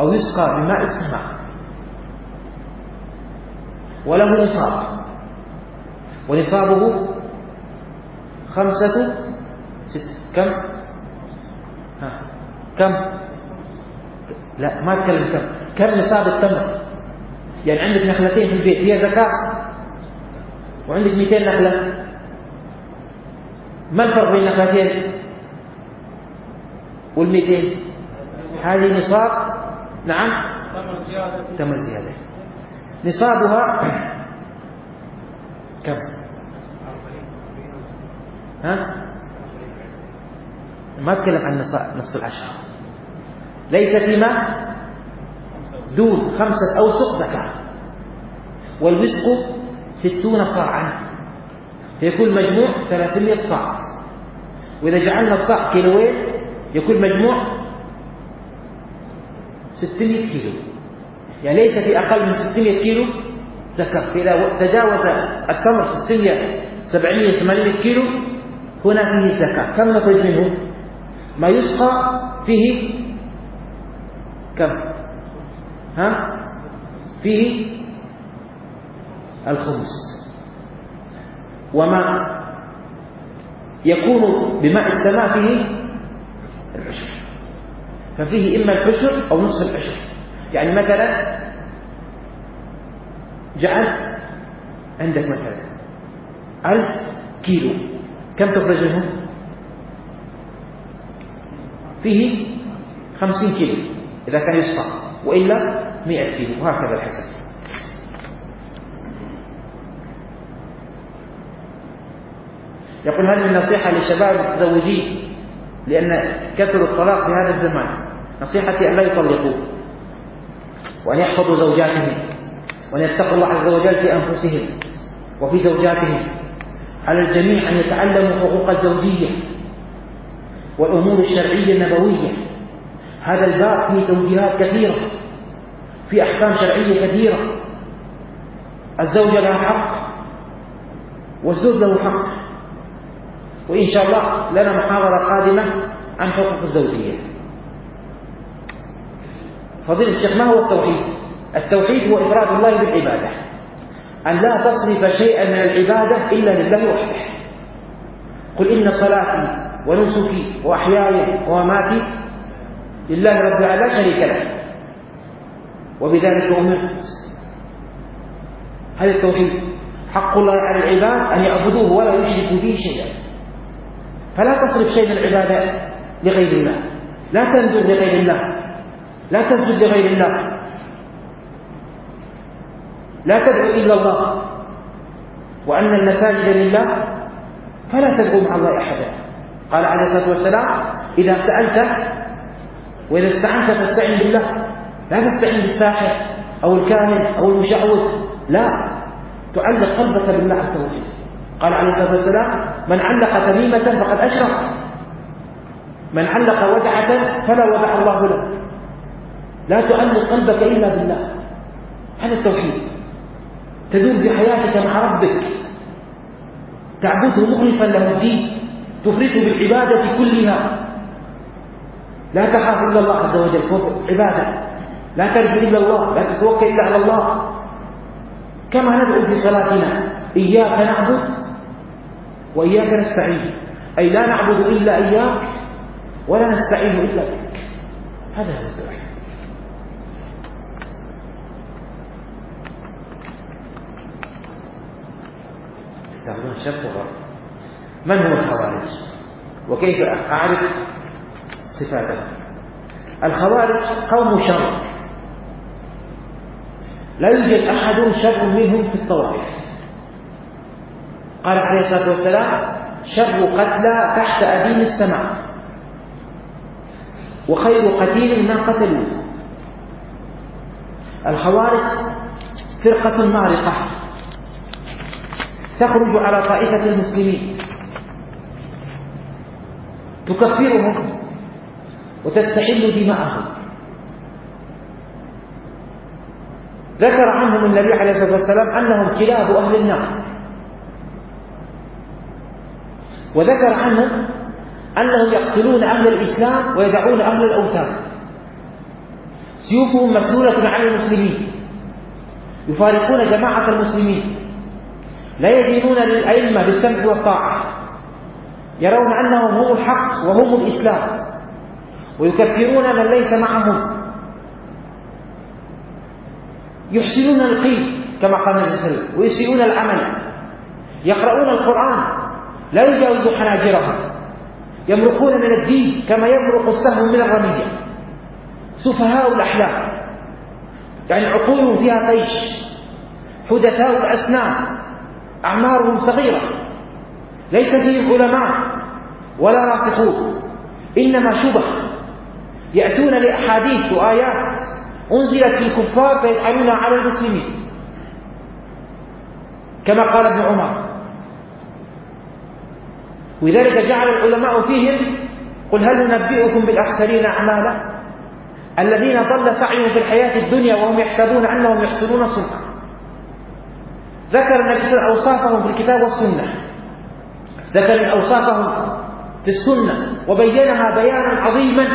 أو يسقى بماء السماء. وله نصاب. ونصابه خمسة ست كم؟ ها كم؟ لا ما أتكلم كم. كم نصاب التمر؟ يعني عندك نخلتين في البيت هي زكاة وعندك 200 نخلة. ما الفرق بين النخلتين وال200 هذه نصاب نعم؟ تمر زيادة نصابها كم؟ ها؟ ما أتكلم عن نصف العشر. ليس فيما دون خمسة أوسق زكاة والوسق ستون صاعا. فيكون مجموع ثلاثمية صاع. وإذا جعلنا الصاع كيلوين يكون مجموع ستمية كيلو. يعني ليس في أقل من ستمية كيلو زكاة. فإذا تجاوز التمر ستمية سبعمية ثمانية كيلو هنا فيه زكاة. كم نخرج منه؟ ما يسقى فيه كم؟ ها؟ فيه الخمس. وما يكون بماء السماء فيه ففيه إما العشر أو نصف العشر. يعني مثلا جعل عندك مثلا ألف كيلو. كم تخرج منه فيه خمسين كيلو. إذا كان يسقى وإلا مئة كيلو. وهكذا الحسب. يقول هذه النصيحة للشباب المتزوجين لأن كثر الطلاق في هذا الزمان. نصيحتي أن لا يطلقوا وأن يحفظوا زوجاتهم وأن يتقوا الله عز وجل في أنفسهم وفي زوجاتهم. على الجميع أن يتعلموا حقوق الزوجية والأمور الشرعية النبوية. هذا الباب فيه توجيهات كثيرة في أحكام شرعية كثيرة. الزوجة لها حق والزوج له حق. وإن شاء الله لنا محاضرة قادمة عن حقوق الزوجية. فضيلة الشيخ ما هو التوحيد؟ التوحيد هو إفراد الله بالعبادة. أن لا تصرف شيئا من العبادة إلا لله وحده. قل إن صلاتي ونسكي وأحياي ومماتي لله رب العالمين لا شريك له. وبذلك أمرت. هذا التوحيد. حق الله على العباد أن يعبدوه ولا يشركوا به شيئا. فلا تصرف شيء من العبادات لغير الله. لا تنذر لغير الله. لا تسجد لغير الله. لا تدعو إلا الله. وأن المساجد لله فلا تدعو مع الله أحدا. قال عليه الصلاة والسلام إذا سألت وإذا استعنت فاستعن بالله. لا تستعن بالساحر أو الكاهن أو المشعوذ. لا. تعلق قلبك بالله عز وجل. قال عليه الصلاة والسلام من علق تميمة فقد أشرك. من علق ودعة فلا ودع الله له. لا تعلق قلبك إلا بالله. هذا التوحيد. تدور بحياتك مع ربك. تعبده مخلصا له الدين. تفرده بالعبادة كلها. لا تخاف إلا الله عز وجل. عبادة. لا ترجو إلا الله. لا تتوكل إلا على الله. كما ندعو في صلاتنا. إياك نعبد وإياك نستعين. أي لا نعبد إلا إياك ولا نستعين إلا بك. هذا هو التوحيد تعملون شك من هم الخوارج؟ وكيف أعرف صفاتهم؟ الخوارج قوم شر لا يوجد أحد شر منهم في الطوائف. قال عليه الصلاة والسلام شر قتلى تحت أديم السماء. وخير قتيل ما قتلوا الخوارج فرقة مارقة. تخرج على طائفة المسلمين. تكفرهم وتستحل دماءهم. ذكر عنهم النبي عليه الصلاة والسلام أنهم كلاب أهل النار. وذكر عنهم أنهم يقتلون أهل الإسلام ويدعون أهل الأوثان. سيوفهم مسؤولة عن المسلمين. يفارقون جماعة المسلمين. لا يدينون للأئمة بالسمع والطاعة. يرون أنهم هم الحق وهم الإسلام. ويكفرون من ليس معهم. يحسنون القيل كما قال النبي صلى الله عليه وسلم ويسيئون العمل. يقرؤون القرآن لا يجاوز حناجرهم يمرقون من الدين كما يمرق السهم من الرمية. سفهاء الأحلام. يعني عقولهم فيها طيش. حدثاء الأسنان. أعمارهم صغيرة. ليس فيهم علماء ولا راسخون. إنما شبه. يأتون لأحاديث وآيات أنزلت في الكفار فيفعلونها على المسلمين. كما قال ابن عمر. ولذلك جعل العلماء فيهم قل هل ننبئكم بالأخسرين أعمالا؟ الذين ضل سعيهم في الحياة الدنيا وهم يحسبون أنهم يحسنون صنعا. ذكر النبي صلى الله عليه وسلم أوصافهم في الكتاب والسنة. ذكر أوصافهم في السنة وبينها بيانا عظيما.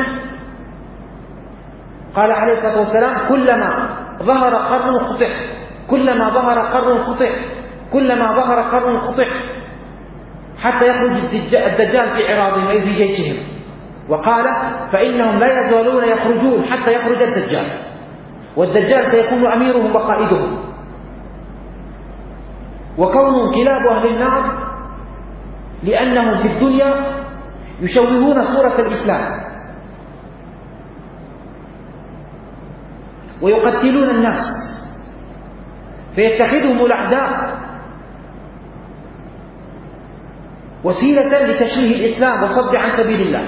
قال عليه الصلاة والسلام كلما ظهر قرن قطع كلما ظهر قرن قطع كلما ظهر قرن قطع حتى يخرج الدجال في عراضهم أي في جيشهم. وقال فإنهم لا يزالون يخرجون حتى يخرج الدجال. والدجال سيكون أميرهم وقائدهم. وكونهم كلاب أهل النار لأنهم في الدنيا يشوهون صورة الإسلام. ويقتلون الناس. فيتخذهم الأعداء وسيلة لتشويه الإسلام والصد عن سبيل الله.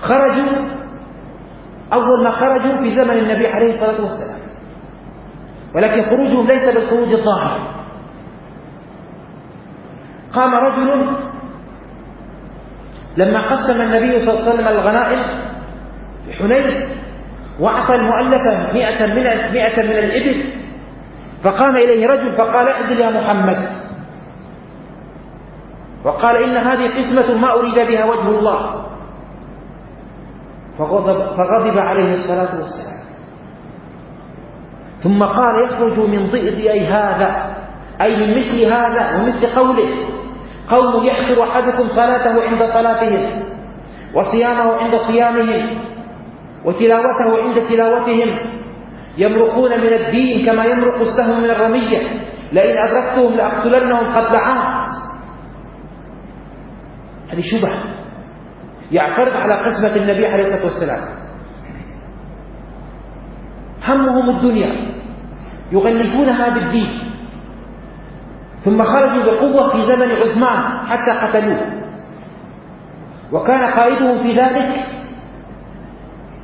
خرجوا أول ما خرجوا في زمن النبي عليه الصلاة والسلام. ولكن خروجهم ليس بالخروج الظاهر. قام رجل لما قسم النبي صلى الله عليه وسلم الغنائم في حنين وأعطى المؤلفة مئة من مئة من الإبل فقام إليه رجل فقال اعدل يا محمد. وقال إن هذه قسمة ما أريد بها وجه الله. فغضب, فغضب عليه الصلاة والسلام. ثم قال يخرج من ضئض أي هذا أي من مثل هذا ومثل قوله. قوم يحقر أحدكم صلاته عند صلاتهم وصيامه عند صيامهم وتلاوته عند تلاوتهم. يمرقون من الدين كما يمرق السهم من الرمية. لئن أدركتهم لأقتلنهم قتل عاد هذه شبهة. يعترض على قسمة النبي عليه الصلاة والسلام. همهم الدنيا. يغلفونها بالدين ثم خرجوا بقوة في زمن عثمان حتى قتلوه. وكان قائدهم في ذلك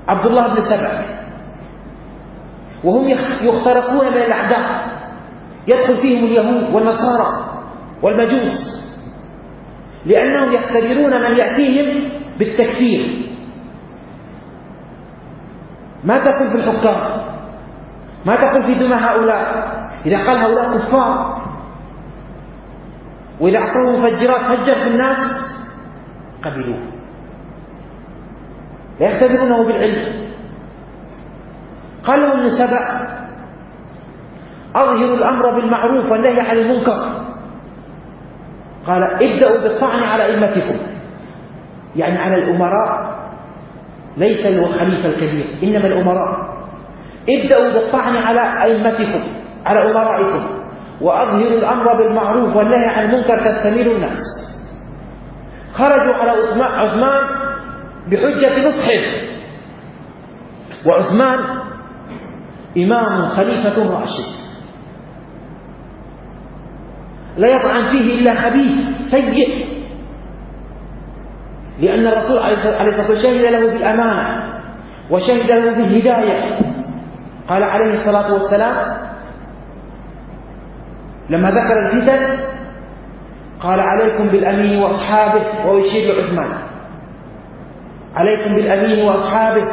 عبد الله بن سبع وهم يخترقون من الأعداء. يدخل فيهم اليهود والنصارى والمجوس. لأنهم يختبرون من يأتيهم بالتكفير. ما تقول في الحكام؟ ما تقول في دماء هؤلاء؟ إذا قال هؤلاء كفار. وإذا أعطوه مفجرات فجر في الناس قبلوه. يختبرونه بالعلم. قال له ابن سبع أظهر الأمر بالمعروف والنهي عن المنكر. قال ابدأوا بالطعن على أئمتكم. يعني على الأمراء. ليس الخليفة الكبير إنما الأمراء. ابدأوا بالطعن على أئمتكم على أمرائكم وأظهروا الأمر بالمعروف والنهي عن المنكر تستميل الناس. خرجوا على عثمان بحجة نصحه وعثمان إمام خليفة راشد. لا يطعن فيه إلا خبيث سيء. لأن الرسول عليه الصلاة والسلام شهد له بالأمانة وشهد له بالهداية. قال عليه الصلاة والسلام لما ذكر الفتن قال عليكم بالأمين وأصحابه ويشير لعثمان. عليكم بالأمين وأصحابه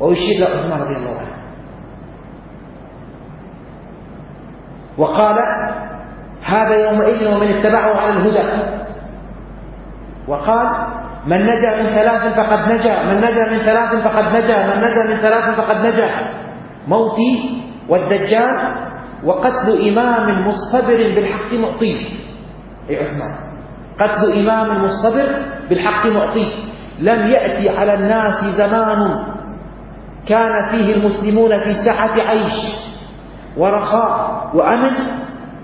ويشير لعثمان رضي الله عنه. وقال هذا يومئذ ومن اتبعه على الهدى. وقال من نجا من ثلاث فقد نجا من نجا من ثلاث فقد نجا من نجا من ثلاث فقد نجا. موتي والدجال وقتل إمام مصطبر بالحق معطيه أي عثمان. قتل إمام مصطبر بالحق معطيه لم يأتي على الناس زمان كان فيه المسلمون في سعة عيش ورخاء وأمن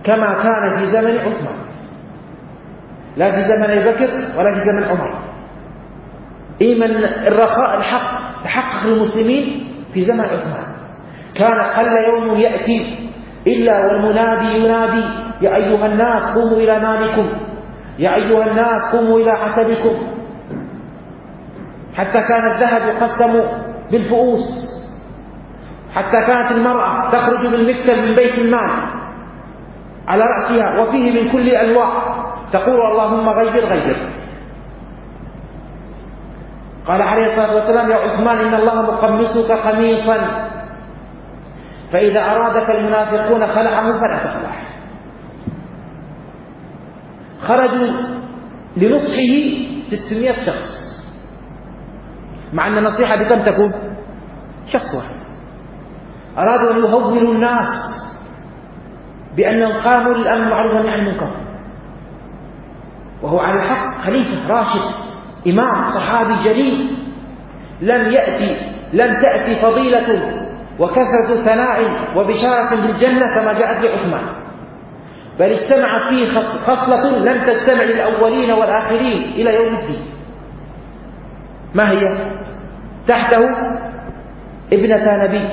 كما كان في زمن عثمان. لا في زمن أبي بكر ولا في زمن عمر. من الرخاء الحق تحقق للمسلمين في زمن عثمان. كان قل يوم يأتي إلا والمنادي ينادي يا أيها الناس قوموا إلى ناركم يا أيها الناس قوموا إلى حسبكم حتى كان الذهب يقسم بالفؤوس. حتى كانت المرأة تخرج بالمكتب من بيت المال على رأسها وفيه من كل ألواح تقول اللهم غير غير. قال عليه الصلاة والسلام يا عثمان إن الله مقمصك قميصا. فإذا أرادك المنافقون خلعه فلا تخلعه خرجوا لنصحه ستمائة شخص. مع أن النصيحة بكم تكون؟ شخص واحد. أرادوا أن يهولوا الناس بأنهم قاموا للأمر معروف عن المنكر. وهو على الحق خليفة راشد. إمام صحابي جليل. لم يأتي لم تأتي فضيلة وكثرة ثناء وبشارة بالجنة كما جاءت لعثمان. بل اجتمعت فيه خصلة لم تجتمع للأولين والآخرين إلى يوم الدين. ما هي؟ تحته ابنة نبي.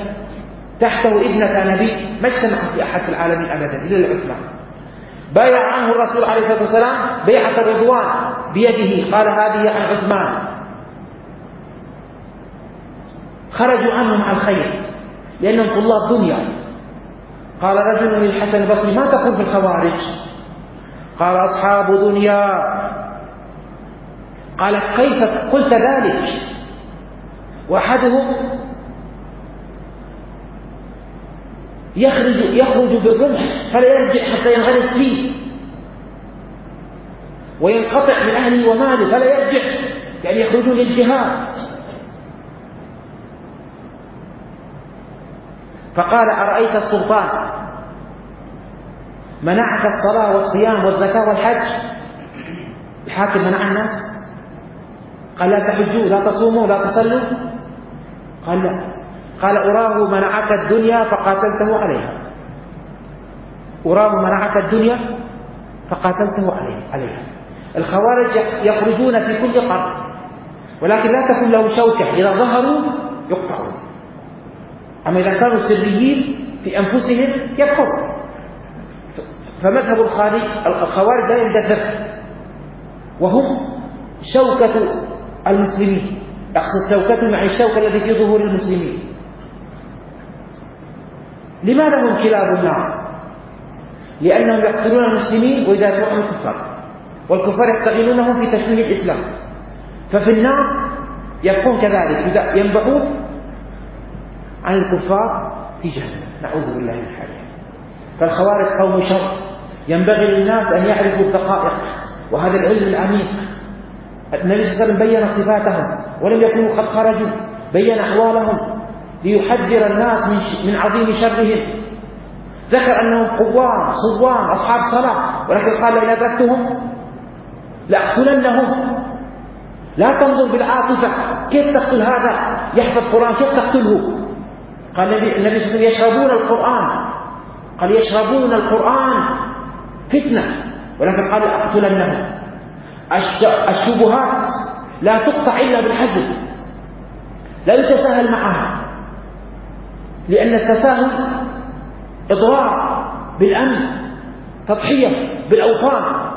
تحته ابنة نبي. ما اجتمعت في أحد في العالمين أبدا إلا لعثمان. بايع عنه الرسول عليه الصلاة والسلام بيعة الرضوان. بيده. قال هذه عن عثمان. خرجوا عنه مع الخير لأنهم طلاب دنيا. قال رجل للحسن البصري ما تقول في الخوارج؟ قال أصحاب دنيا. قال كيف قلت ذلك؟ وأحدهم يخرج يخرج بالرمح فلا يرجع حتى ينغرس فيه. وينقطع من أهله وماله فلا يرجع. يعني يخرجون للجهاد. فقال أرأيت السلطان؟ منعك الصلاة والصيام والزكاة والحج؟ الحاكم منع الناس. قال لا تحجوا لا تصوموا لا تصلوا. قال لا. قال أراه منعك الدنيا فقاتلته عليها. أراه منعك الدنيا فقاتلته عليها. الخوارج يخرجون في كل قرن. ولكن لا تكن له شوكة. إذا ظهروا يقطعون. أما إذا كانوا سريين في أنفسهم يكفر فمذهب الخوارج لا يندثر. وهم شوكة المسلمين. أقصد شوكة مع الشوكة التي في ظهور المسلمين. لماذا هم كلاب النار؟ لأنهم يقتلون المسلمين وإذا الكفار. والكفار يستغلونهم في تشويه الإسلام. ففي النار يكون كذلك. إذا عن الكفار في جهنم. نعوذ بالله من حالهم فالخوارج قوم شر. ينبغي للناس أن يعرفوا الدقائق. وهذا العلم العميق. النبي صلى الله عليه وسلم بين صفاتهم ولم يكونوا قد خرجوا. بين أحوالهم ليحذر الناس من عظيم شرهم. ذكر أنهم قوام صوام أصحاب صلاة. ولكن قال لئن أدركتهم لأقتلنهم. لا تنظر بالعاطفة. كيف تقتل هذا؟ يحفظ القرآن كيف تقتله؟ قال النبي صلى الله عليه وسلم يشربون القرآن. قال يشربون القرآن. فتنة. ولكن قال لأقتلنهم الشبهات لا تقطع إلا بالحزم لا يتساهل معها. لأن التساهل إضرار بالأمن تضحية بالأوطان.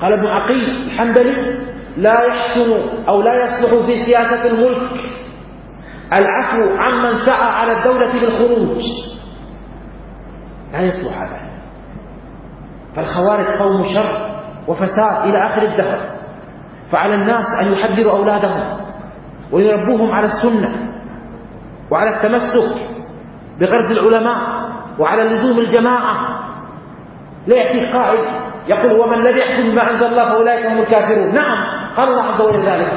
قال ابن عقيل الحنبلي لا يحسن أو لا يصلح في سياسة الملك العفو عمن سعى على الدولة بالخروج. لا يصلح هذا. فالخوارج قوم شر وفساد إلى آخر الدهر. فعلى الناس أن يحذروا أولادهم ويربوهم على السنة وعلى التمسك بغرز العلماء وعلى لزوم الجماعة. لا يأتي قائد يقول ومن الذي يحكم بما أنزل الله فأولئك هم الكافرون. نعم قال الله عز وجل ذلك.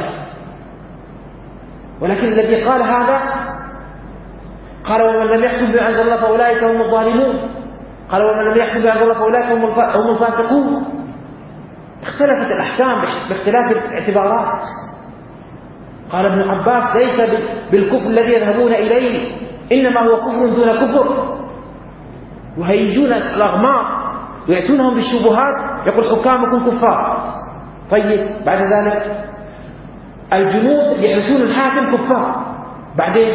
ولكن الذي قال هذا قال ومن لم يحكم بما أنزل الله فأولئك هم الظالمون. قال ومن لم يحكم بما أنزل الله فأولئك هم الفاسقون. اختلفت الأحكام باختلاف الاعتبارات. قال ابن عباس ليس بالكفر الذي يذهبون إليه إنما هو كفر دون كفر. وهيجون الاغمار ويأتونهم بالشبهات يقول حكامكم كفار. طيب بعد ذلك الجنود يحرسون الحاكم كفار. بعدين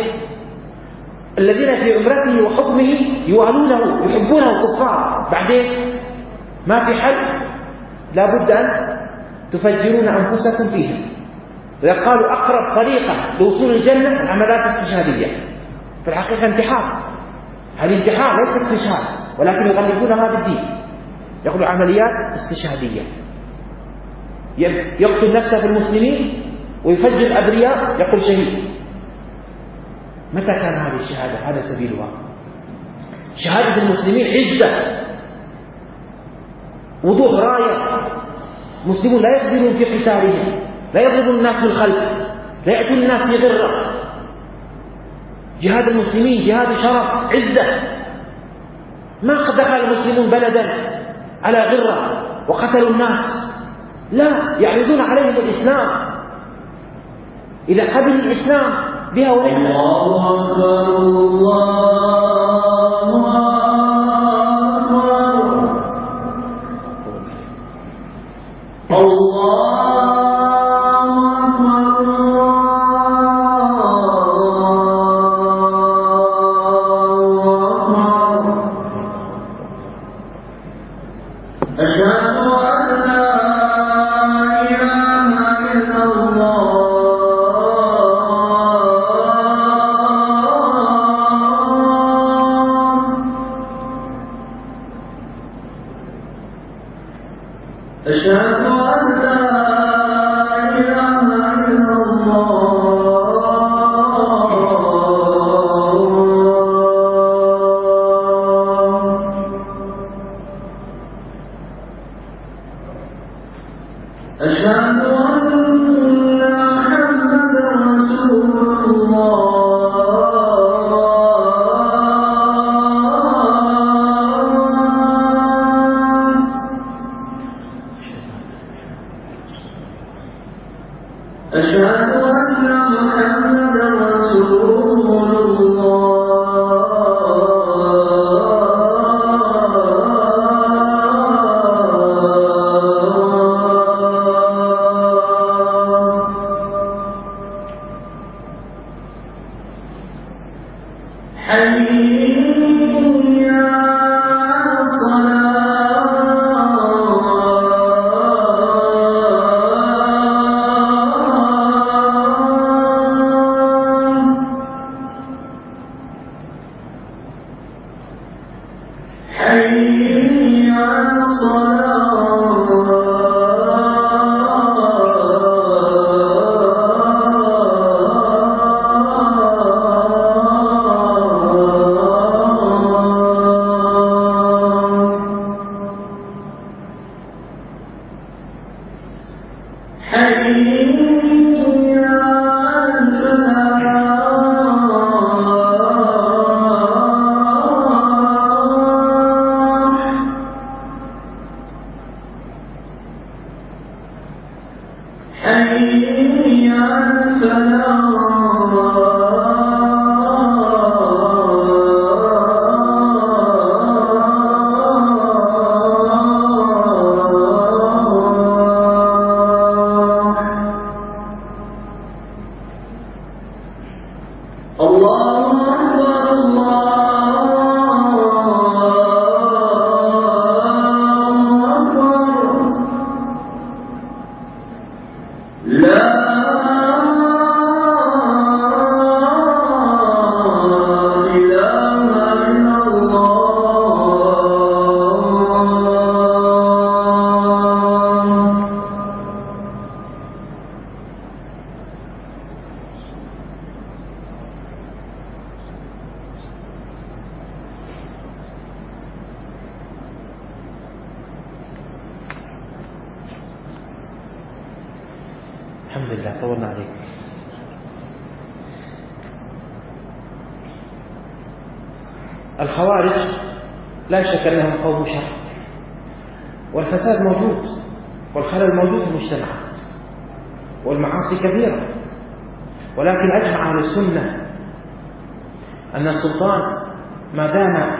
الذين في عمرته وحكمه يوالونه يحبونه كفار. بعدين ما في حل. لابد أن تفجرون أنفسكم فيه ويقال أقرب طريقة لوصول الجنة العملات الاستشهادية. في الحقيقة انتحار. هذه انتحار ليس استشهاد ولكن يغلبونها بالدين. يقولوا عمليات استشهادية. يقتل نفسه في المسلمين ويفجر الأبرياء يقول شهيد. متى كان هذه الشهادة؟ هذا سبيلها شهادة المسلمين عزة وضوح راية. المسلمون لا يقدرون في قتالهم لا يضربون الناس من خلف لا يأتون الناس في غرة. جهاد المسلمين جهاد شرف عزة. ما دخل المسلمون بلدا. على غرة وقتلوا الناس. لا يعرضون عليهم الإسلام. إذا قبل الإسلام بها ونعمة الله أكبر الله أكبر. الله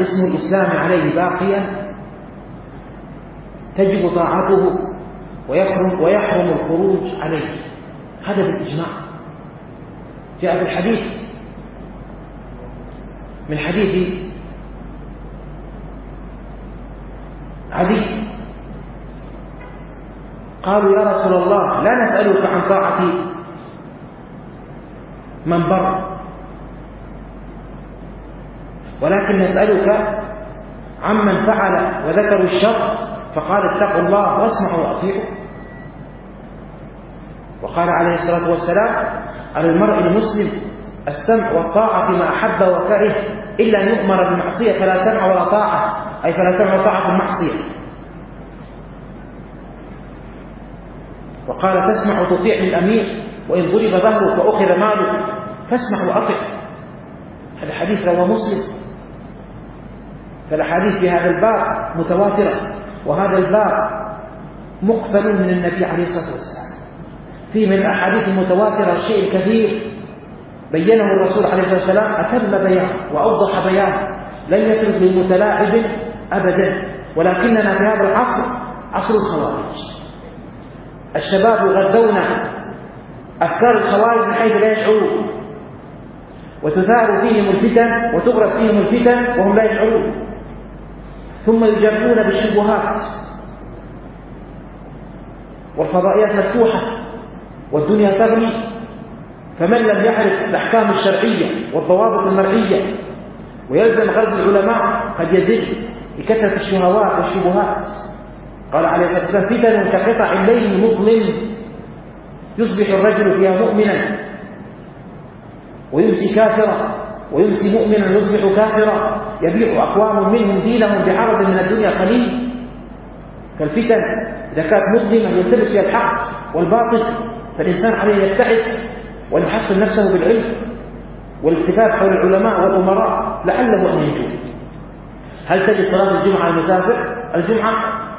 اسم الإسلام عليه باقيا تجب طاعته ويحرم, ويحرم الخروج عليه. هذا بالإجماع. جاء في الحديث من حديث عدي قالوا يا رسول الله لا نسألك عن طاعة من بر ولكن نسألك عمن فعل وذكروا الشر فقال اتقوا الله واسمعوا وأطيعوا. وقال عليه الصلاة والسلام على المرء المسلم السمع والطاعة بما أحب وكره إلا أن يؤمر بالمعصية فلا سمع ولا طاعة أي فلا سمع ولا طاعة بالمعصية وقال تسمع وتطيع للأمير وإن ضرب ظهرك وأخذ مالك فاسمع وأطع. هذا حديث رواه مسلم. فالأحاديث في هذا الباب متواترة وهذا الباب مقفل من النبي عليه الصلاة والسلام. في من الأحاديث المتواترة الشيء الكثير بينه الرسول عليه الصلاة والسلام أتم بيان وأوضح بيان لم يترك للمتلاعب أبدا ولكننا في هذا العصر عصر الخوارج. الشباب يغذون أفكار الخوارج من حيث لا يشعرون. وتثار فيهم الفتن وتغرس فيهم الفتن وهم لا يشعرون. ثم يجابون بالشبهات. والفضائيات مفتوحة والدنيا تغني. فمن لم يعرف الأحكام الشرعية والضوابط المرعية ويلزم غرز العلماء قد يزل بكثرة الشهوات والشبهات. قال عليه الصلاة والسلام فتن كقطع الليل مظلم يصبح الرجل فيها مؤمنا ويمسي كافرا ويمسي مؤمنا يصبح كافرا. يبيع أقوام منهم دينهم بعرض من الدنيا قليل كالفتن إذا كانت مظلمة يلتبس فيها الحق والباطل فالإنسان عليه يبتعد ويحصن نفسه بالعلم والالتفات حول العلماء والأمراء لعله أن ينجو هل تجد صلاة الجمعة المسافر؟ الجمعة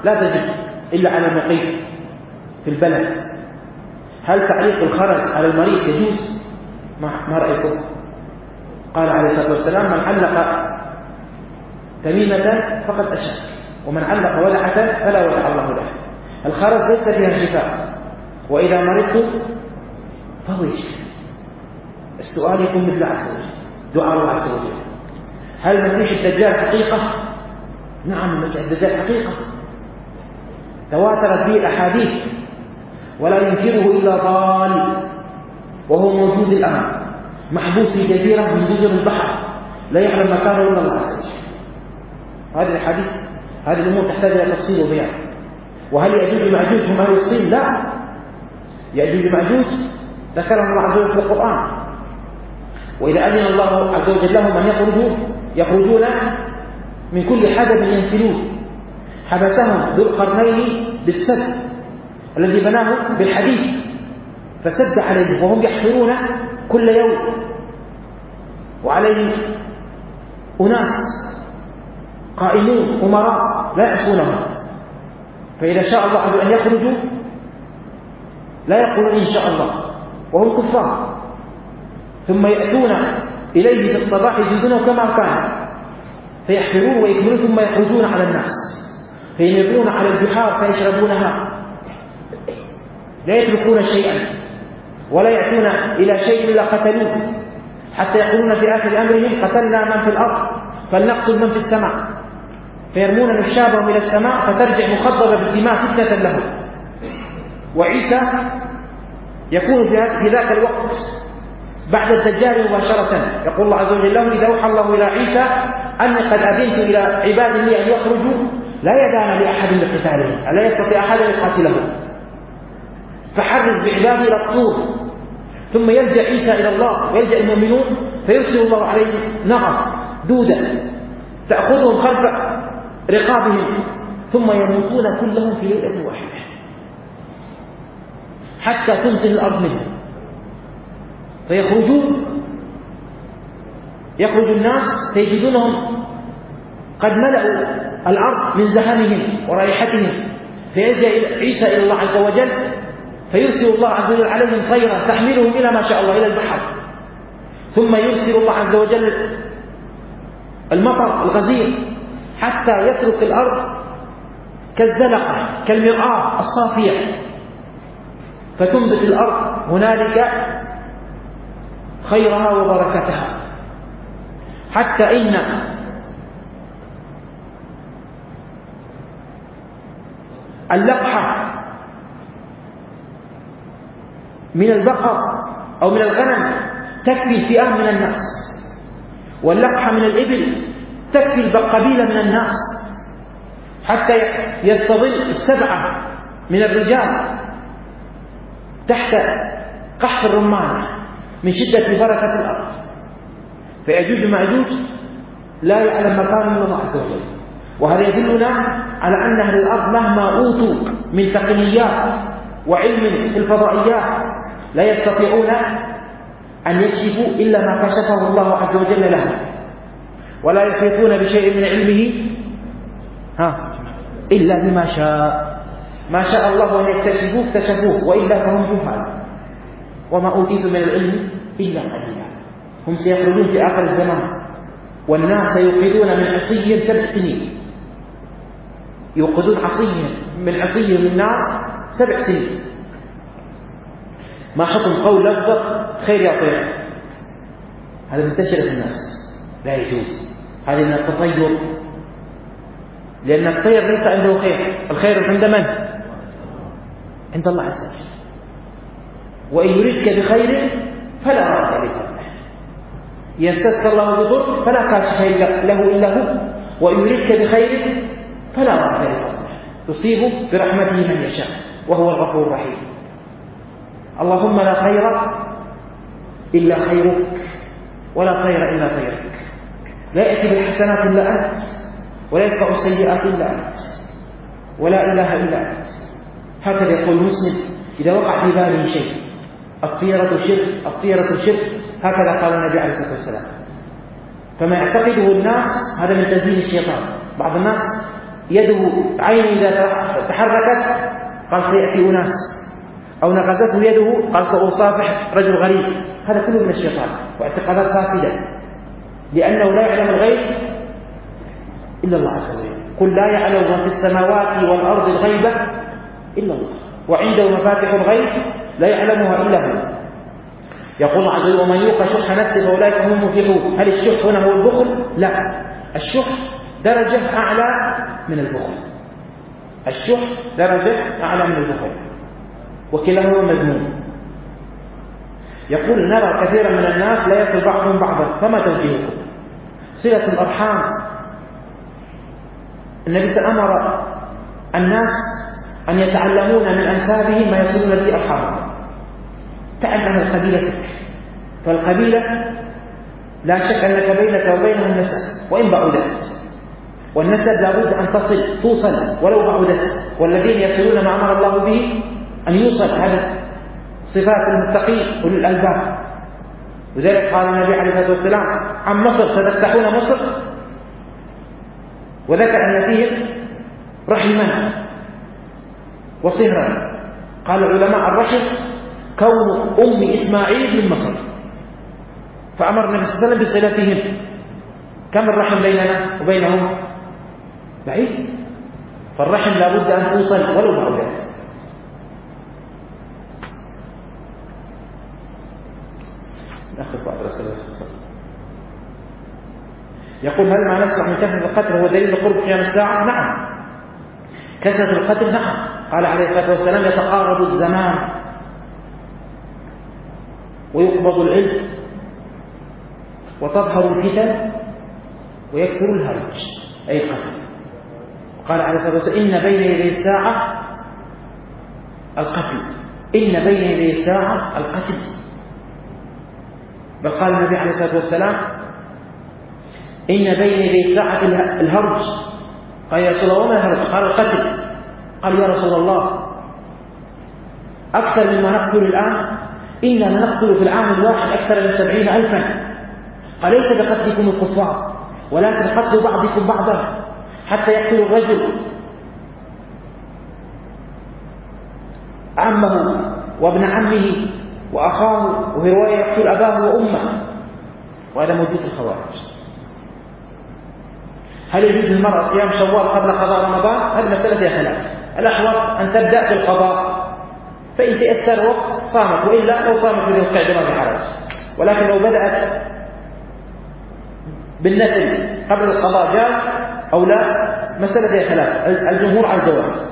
لا تجد إلا على النقيض في البلد هل تعليق الخرز على المريض يجوز؟ ما رأيكم؟ قال عليه الصلاة والسلام من علق تميمة فقد أشرك ومن علق ودعة فلا ودع الله له. الخرز ليس فيها شفاء. وإذا مرضت فهو يشفي. السؤال يكون مثل عز وجل. دعاء الله عز وجل. هل المسيح الدجال حقيقة؟ نعم المسيح الدجال حقيقة. تواترت به الأحاديث. ولا ينكره إلا ضال. وهو موجود الآن. محبوس في جزيرة من جزر البحر. لا يعلم مكانه إلا الله عز وجل. هذه الحديث هذه الأمور تحتاج إلى تفصيل وبيان. وهل يأجوج ومأجوج هم أهل الصين؟ لا. يأجوج ومأجوج ذكرهم الله عز وجل في القرآن. وإذا أذن الله عز وجل لهم أن يخرجوا يخرجون من كل حدب ينسلون. حبسهم ذو القرنين بالسد الذي بناه بالحديد. فسد عليهم وهم يحفرون كل يوم. وعليهم أناس قائمون أمراء لا يعصونهم فإذا شاء الله أن يخرجوا لا يقولون إن شاء الله وهم كفار. ثم يأتون إليه في الصباح يجدونه كما كان. فيحفرون ويكملون ثم يخرجون على الناس. فيمرون على البحار فيشربونها. لا يتركون شيئا ولا يأتون إلى شيء إلا قتلوه. حتى يقولون في آخر أمرهم قتلنا من في الأرض فلنقتل من في السماء. فيرمون نشابهم إلى السماء فترجع مخضبة بالدماء فتنة لهم. وعيسى يكون في ذاك الوقت بعد الدجال مباشرة. يقول الله عز وجل له إذا أوحى الله إلى عيسى أني قد أذنت إلى عبادي أن يخرجوا لا يدان لأحد لقتاله ألا يستطيع أحد أن يقاتله. فحرز بعباده إلى الطور. ثم يلجأ عيسى إلى الله ويلجأ المؤمنون فيرسل الله عليهم نغص دودة. تأخذهم خلف رقابهم ثم يموتون كلهم في ليلة واحدة. حتى تمطر الأرض منهم. فيخرجون يخرج الناس فيجدونهم قد ملأوا الأرض من زهمهم ورائحتهم. فيلجأ عيسى إلى الله عز وجل فيرسل الله عز وجل عليهم طيرا تحملهم إلى ما شاء الله إلى البحر. ثم يرسل الله عز وجل المطر الغزير. حتى يترك الأرض كالزلقة كالمرآة الصافية. فتنبت الأرض هنالك خيرها وبركتها. حتى إن اللقحة من البقر أو من الغنم تكفي فئام من الناس واللقحة من الإبل تكفي قبيلة من الناس حتى يستظل السبعة من الرجال تحت قحط الرمان من شدة بركة الأرض. فيأجوج ومأجوج لا يعلم إلا الله عز وجل. وهذا يدلنا على أن أهل الأرض مهما أوتوا من تقنيات وعلم في الفضائيات لا يستطيعون أن يكشفوا إلا ما كشفه الله عز وجل لهم. ولا يحيطون بشيء من علمه ها إلا بما شاء. ما شاء الله أن يكتشفوه اكتشفوه وإلا فهم جهال. وما أوتيتم من العلم إلا قليلا. هم سيخرجون في آخر الزمان. والناس سيوقدون من عصي سبع سنين. يوقدون عصيا من عصي من نار سبع سنين. ما حكم قول لفظة خير يا طير؟ هذا منتشر في الناس. لا يجوز. هذه من التطير لأن الطير ليس عنده خير. الخير عند من؟ عند الله عز وجل. وإن يردك بخير فلا راد لفضله يمسسك الله بضر فلا كاشف له إلا هو. وإن يردك بخير فلا راد لفضله تصيب برحمته من يشاء وهو الغفور الرحيم. اللهم لا خير إلا خيرك ولا خير إلا خيرك. لا يأتي بالحسنات إلا أنت ولا يدفع السيئات إلا أنت ولا إله إلا أنت. هكذا يقول المسلم إذا وقع في باله شيء الطيرة شرك الطيرة شرك هكذا قال النبي عليه الصلاة والسلام. فما يعتقده الناس هذا من تزيين الشيطان. بعض الناس يده عينه إذا تحركت قال سيأتي أناس. أو نقزته يده قال سأصافح رجل غريب. هذا كله من الشيطان واعتقادات فاسدة. لأنه لا يعلم الغيب إلا الله عز وجل. قل لا يعلم في السماوات والأرض الغيب إلا الله. وعنده مفاتح الغيب لا يعلمها إلا هو. يقول عز وجل ومن يوق شح نفسه فأولئك هم المفلحون. هل الشح هنا هو البخل؟ لا. الشح درجة أعلى من البخل. الشح درجة أعلى من البخل. وكلاهما مذموم. يقول نرى كثيرا من الناس لا يصل بعضهم بعضا. فما توجيهكم؟ صلة الأرحام. النبي أمر الناس أن يتعلمون من أنسابهم ما يصلون به أرحامهم تعلم قبيلتك فالقبيلة لا شك أنك بينك وبينهم نسب وإن بعدت. والنسب لابد أن تصل توصل ولو بعدت. والذين يصلون ما أمر الله به أن يوصل هذا صفات المتقين أولي الألباب. لذلك قال النبي عليه الصلاة والسلام عن مصر ستفتحون مصر؟ وذكر أن فيهم رحما وصهرا. قال العلماء الرحم كون أم إسماعيل من مصر. فأمر النبي صلى الله عليه وسلم بصلتهم كم الرحم بيننا وبينهم؟ بعيد. فالرحم لابد أن توصل ولو بعدت ناخذ بعض الأسئلة يقول هل ما نسمع من كثرة القتل هو دليل قرب قيام الساعة؟ نعم. كثرة القتل نعم. قال عليه الصلاة والسلام يتقارب الزمان ويقبض العلم وتظهر الفتن ويكثر الهرج أي القتل. قال عليه الصلاة والسلام إن بين يدي الساعة القتل. إن بين يدي الساعة القتل. بل قال النبي عليه الصلاة والسلام إن بين يدي الساعة الهرج. قال يا رسول الله وما الهرج قال القتل. قال يا رسول الله أكثر مما نقتل الآن إننا نقتل في العام الواحد أكثر من سبعين ألفا. أليس بقتلكم الكفار ولكن قتل بعضكم بعضا حتى يقتل الرجل. عمه وابن عمه وأخاه وفي رواية يقتل أباه وأمه وهذا موجود في الخوارج. هل يجوز للمرأة صيام شوال قبل قضاء رمضان؟ هذه مسألة فيها خلاف. الأحوط أن تبدأ في القضاء فإن تيسر الوقت صامت وإلا لو صامت ذي القعدة ما في حرج ولكن لو بدأت بالنفل قبل القضاء جاز أو لا مسألة فيها خلاف. الجمهور على الجواز.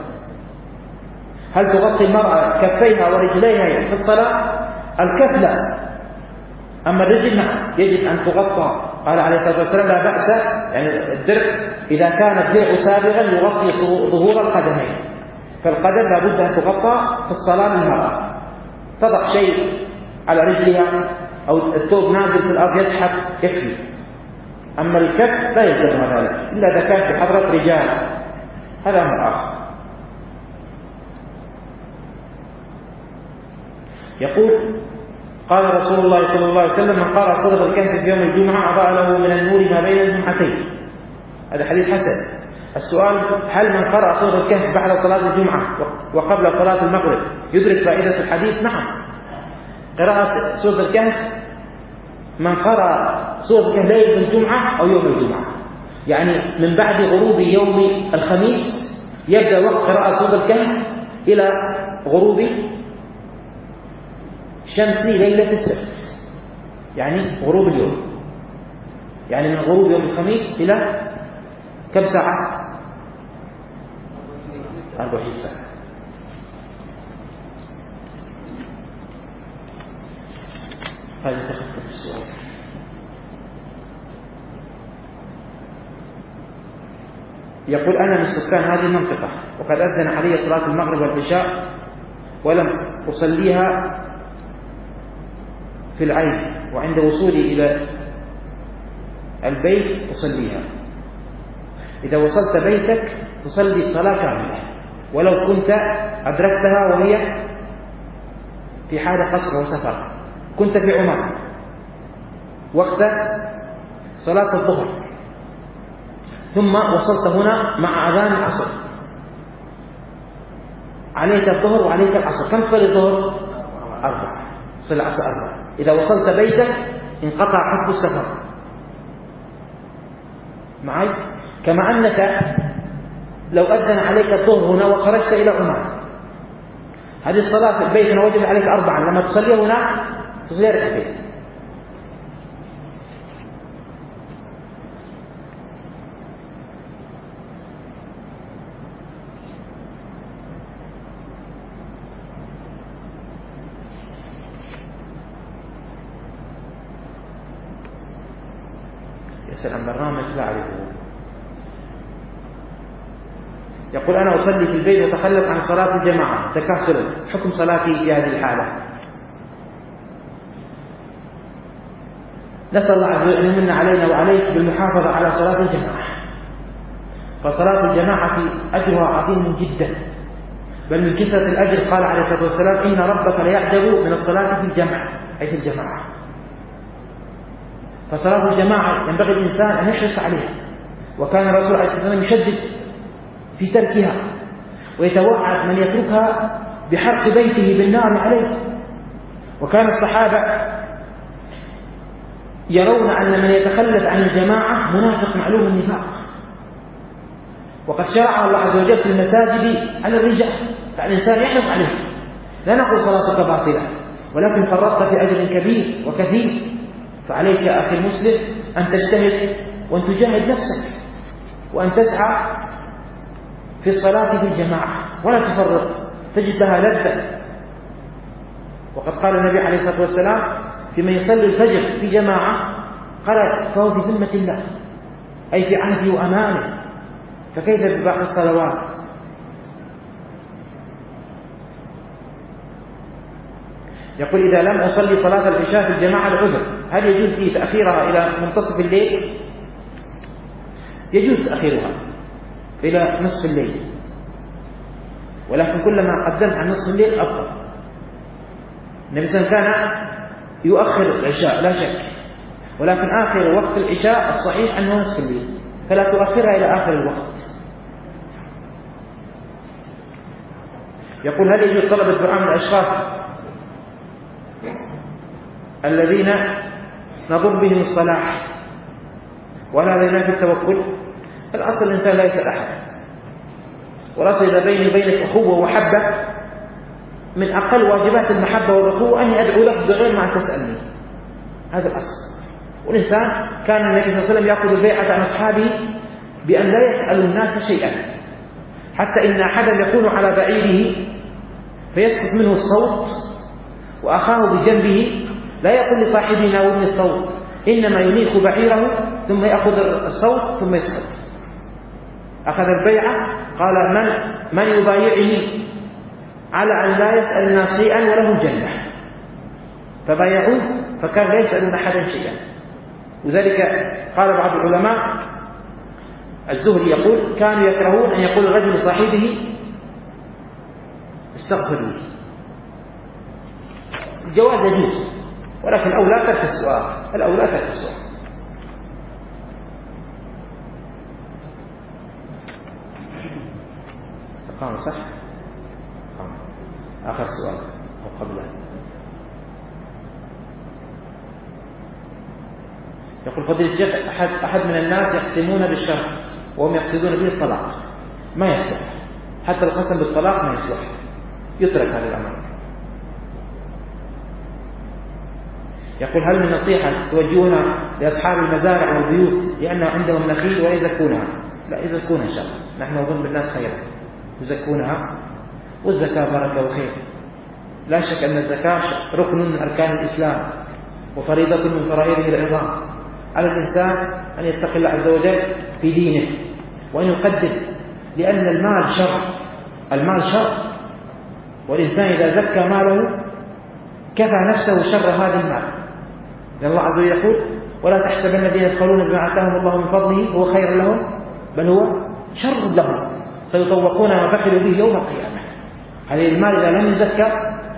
هل تغطي المرأة كفيها ورجليها في الصلاة؟ الكف لا أما الرجل نعم يجب أن تغطى. قال عليه الصلاة والسلام لا بأس. يعني الدرع إذا كان الدرع سابغا يغطي ظهور القدمين. فالقدم لابد أن تغطى في الصلاة للمرأة تضع شيء على رجلها أو الثوب نازل في الأرض يزحف يكفي. أما الكف لا يلزم ذلك إلا إذا كان في حضرة رجال. هذا أمر آخر يقول قال رسول الله صلى الله عليه وسلم من قرأ سورة الكهف في يوم الجمعة أضاء له من النور ما بين الجمعتين. هذا حديث حسن. السؤال هل من قرأ سورة الكهف بعد صلاة الجمعة وقبل صلاة المغرب يدرك فائدة الحديث؟ نعم. قراءة سورة الكهف من قرأ سورة الكهف ليلة الجمعة أو يوم الجمعة. يعني من بعد غروب يوم الخميس يبدأ وقت قراءة سورة الكهف إلى غروب شمسي ليلة السبت يعني غروب اليوم. يعني من غروب يوم الخميس إلى كم ساعة؟ 24 ساعة. هذا تخفف السؤال يقول أنا من سكان هذه المنطقة وقد أذن علي صلاة المغرب والعشاء ولم أصليها في العين وعند وصولي إلى البيت أصليها. إذا وصلت بيتك تصلي الصلاة كاملة. ولو كنت أدركتها وهي في حال قصر وسفر. كنت في عمان. وقت صلاة الظهر. ثم وصلت هنا مع أذان العصر. عليك الظهر وعليك العصر. كم تصلي الظهر؟ أربعة. صلي العصر أربعة. إذا وصلت بيتك انقطع حق السفر. معي؟ كما أنك لو أذن عليك الظهر هنا وخرجت إلى عمان. هذه الصلاة في البيت وجب عليك أربعا. لما تصلي هنا تصلي ركعتين. يسأل عن برنامج لا أعرفه. يقول أنا أصلي في البيت وأتخلف عن صلاة الجماعة. تكاسلا حكم صلاتي في هذه الحالة. نسأل الله عز وجل أن يمن علينا وعليك بالمحافظة على صلاة الجماعة. فصلاة الجماعة أجرها عظيم جدا. بل من كثرة الأجر قال عليه الصلاة والسلام إن ربك ليعجب من الصلاة في الجماعة أي في الجماعة. فصلاة الجماعة ينبغي الإنسان أن يحرص عليها. وكان الرسول عليه الصلاة والسلام يشدد في تركها ويتوعد من يتركها بحرق بيته بالنار عليه. وكان الصحابة يرون أن من يتخلف عن الجماعة منافق معلوم النفاق. وقد شرع الله عز وجل في المساجد على الرجال فالإنسان يحرص عليه لا نقول صلاتك باطلة ولكن فرطت في أجر كبير وكثير. فعليك يا أخي المسلم أن تجتهد وأن تجاهد نفسك وأن تسعى في الصلاة في الجماعة ولا تفرط تجد لها لذة. وقد قال النبي عليه الصلاة والسلام في من يصلي الفجر في جماعة قال فهو في ذمة الله أي في عهده وأمانه. فكيف بباقي الصلوات؟ يقول إذا لم أصلي صلاة العشاء في الجماعة العذر. هل يجوز لي تأخيرها إلى منتصف الليل؟ يجوز تأخيرها إلى نصف الليل. ولكن كلما قدمت عن نصف الليل أفضل. النبي صلى الله عليه وسلم كان يؤخر العشاء لا شك. ولكن آخر وقت العشاء الصحيح أنه نصف الليل. فلا تؤخرها إلى آخر الوقت. يقول هل يجوز طلب الدعاء من الأشخاص الذين نظر بهم الصلاح ولا ينافي التوكل. الأصل الإنسان لا يسأل أحد. والأصل إذا بيني وبينك أخوة ومحبة من أقل واجبات المحبة والأخوة أني أدعو لك بغير ما تسألني. هذا الأصل. والإنسان كان النبي صلى الله عليه وسلم يأخذ البيعة عن أصحابه بأن لا يسأل الناس شيئا. حتى إن أحدا يكون على بعيره فيسقط منه الصوت وأخاه بجنبه لا يقول لصاحبه ناولني الصوت إنما ينيخ بعيره ثم يأخذ الصوت ثم يسقط أخذ البيعة قال من من يبايعني؟ على أن لا يسأل الناس شيئا وله الجنة. فبايعوه فكان لا يسألون أحدا شيئا. وذلك قال بعض العلماء الزهري يقول كانوا يكرهون أن يقول الرجل لصاحبه استغفر لي. الجواز يجوز. ولكن الأولى ترك السؤال. الأولى ترك السؤال. أقام صح؟ أقام آخر سؤال. أو قبله. يقول فضيلة الشيخ أحد, أحد من الناس يقسمون بالشرط وهم يقصدون به الطلاق. ما يصلح. حتى القسم بالطلاق ما يصلح. يترك هذا الأمر. يقول هل من نصيحة توجهونها لأصحاب المزارع والبيوت لأن عندهم نخيل ولا يزكونها لا يزكونها إن شاء الله. نحن نظن بالناس خيرا. يزكونها والزكاة بركة وخير لا شك أن الزكاة ركن من أركان الإسلام وفريضة من فرائضه العظام. على الإنسان أن يتقي الله عز وجل في دينه وأن يقدم لأن المال شر. المال شر. والإنسان إذا زكى ماله كفى نفسه شر هذا المال. لأن الله عز وجل يقول ولا تحسبن الذين يدخلون بما آتاهم الله من فضله هو خير لهم بل هو شر لهم. سيطوقون ما بخلوا به يوم القيامة. هذه المال إذا لم يزكى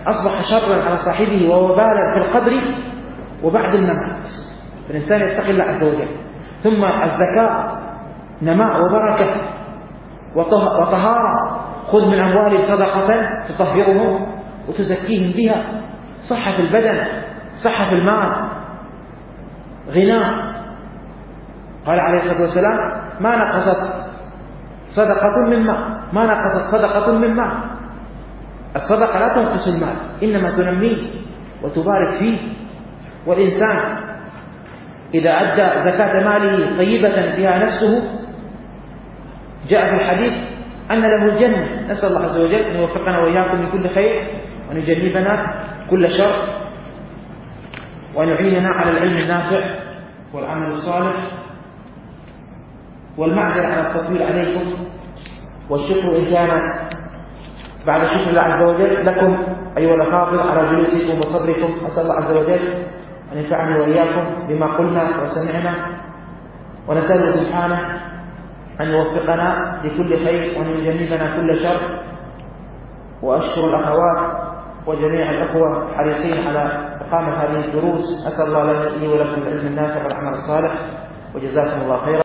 أصبح شرا على صاحبه ووبالا في القبر وبعد الممات. فالإنسان يتقي الله عز وجل. ثم الزكاة نماء وبركة وطهارة. خذ من أموالهم صدقة تطهرهم وتزكيهم بها. صحة البدن صحة المال. غنى. قال عليه الصلاة والسلام ما نقصت صدقة من مال ما نقصت صدقة من مال الصدقة لا تنقص المال إنما تنميه وتبارك فيه والإنسان إذا أدى زكاة ماله طيبة فيها نفسه. جاء في الحديث أن له الجنة. نسأل الله عز وجل أن يوفقنا وإياكم من كل خير وأن يجنبنا كل شر. وأن يعيننا على العلم النافع والعمل الصالح والمعذرة على التطويل عليكم والشكر إن كان بعد شكر الله عز وجل لكم أيها الأفاضل على جلوسكم وصبركم. أسأل الله عز وجل أن ينفعني وإياكم بما قلنا وسمعنا. ونسأله سبحانه أن يوفقنا لكل خير وأن يجنبنا كل شر. وأشكر الأخوات وجميع الأخوة الحريصين على إقامة هذه الدروس. أسأل الله لي ولكم العلم النافع والعمل الصالح. وجزاكم الله خيرا.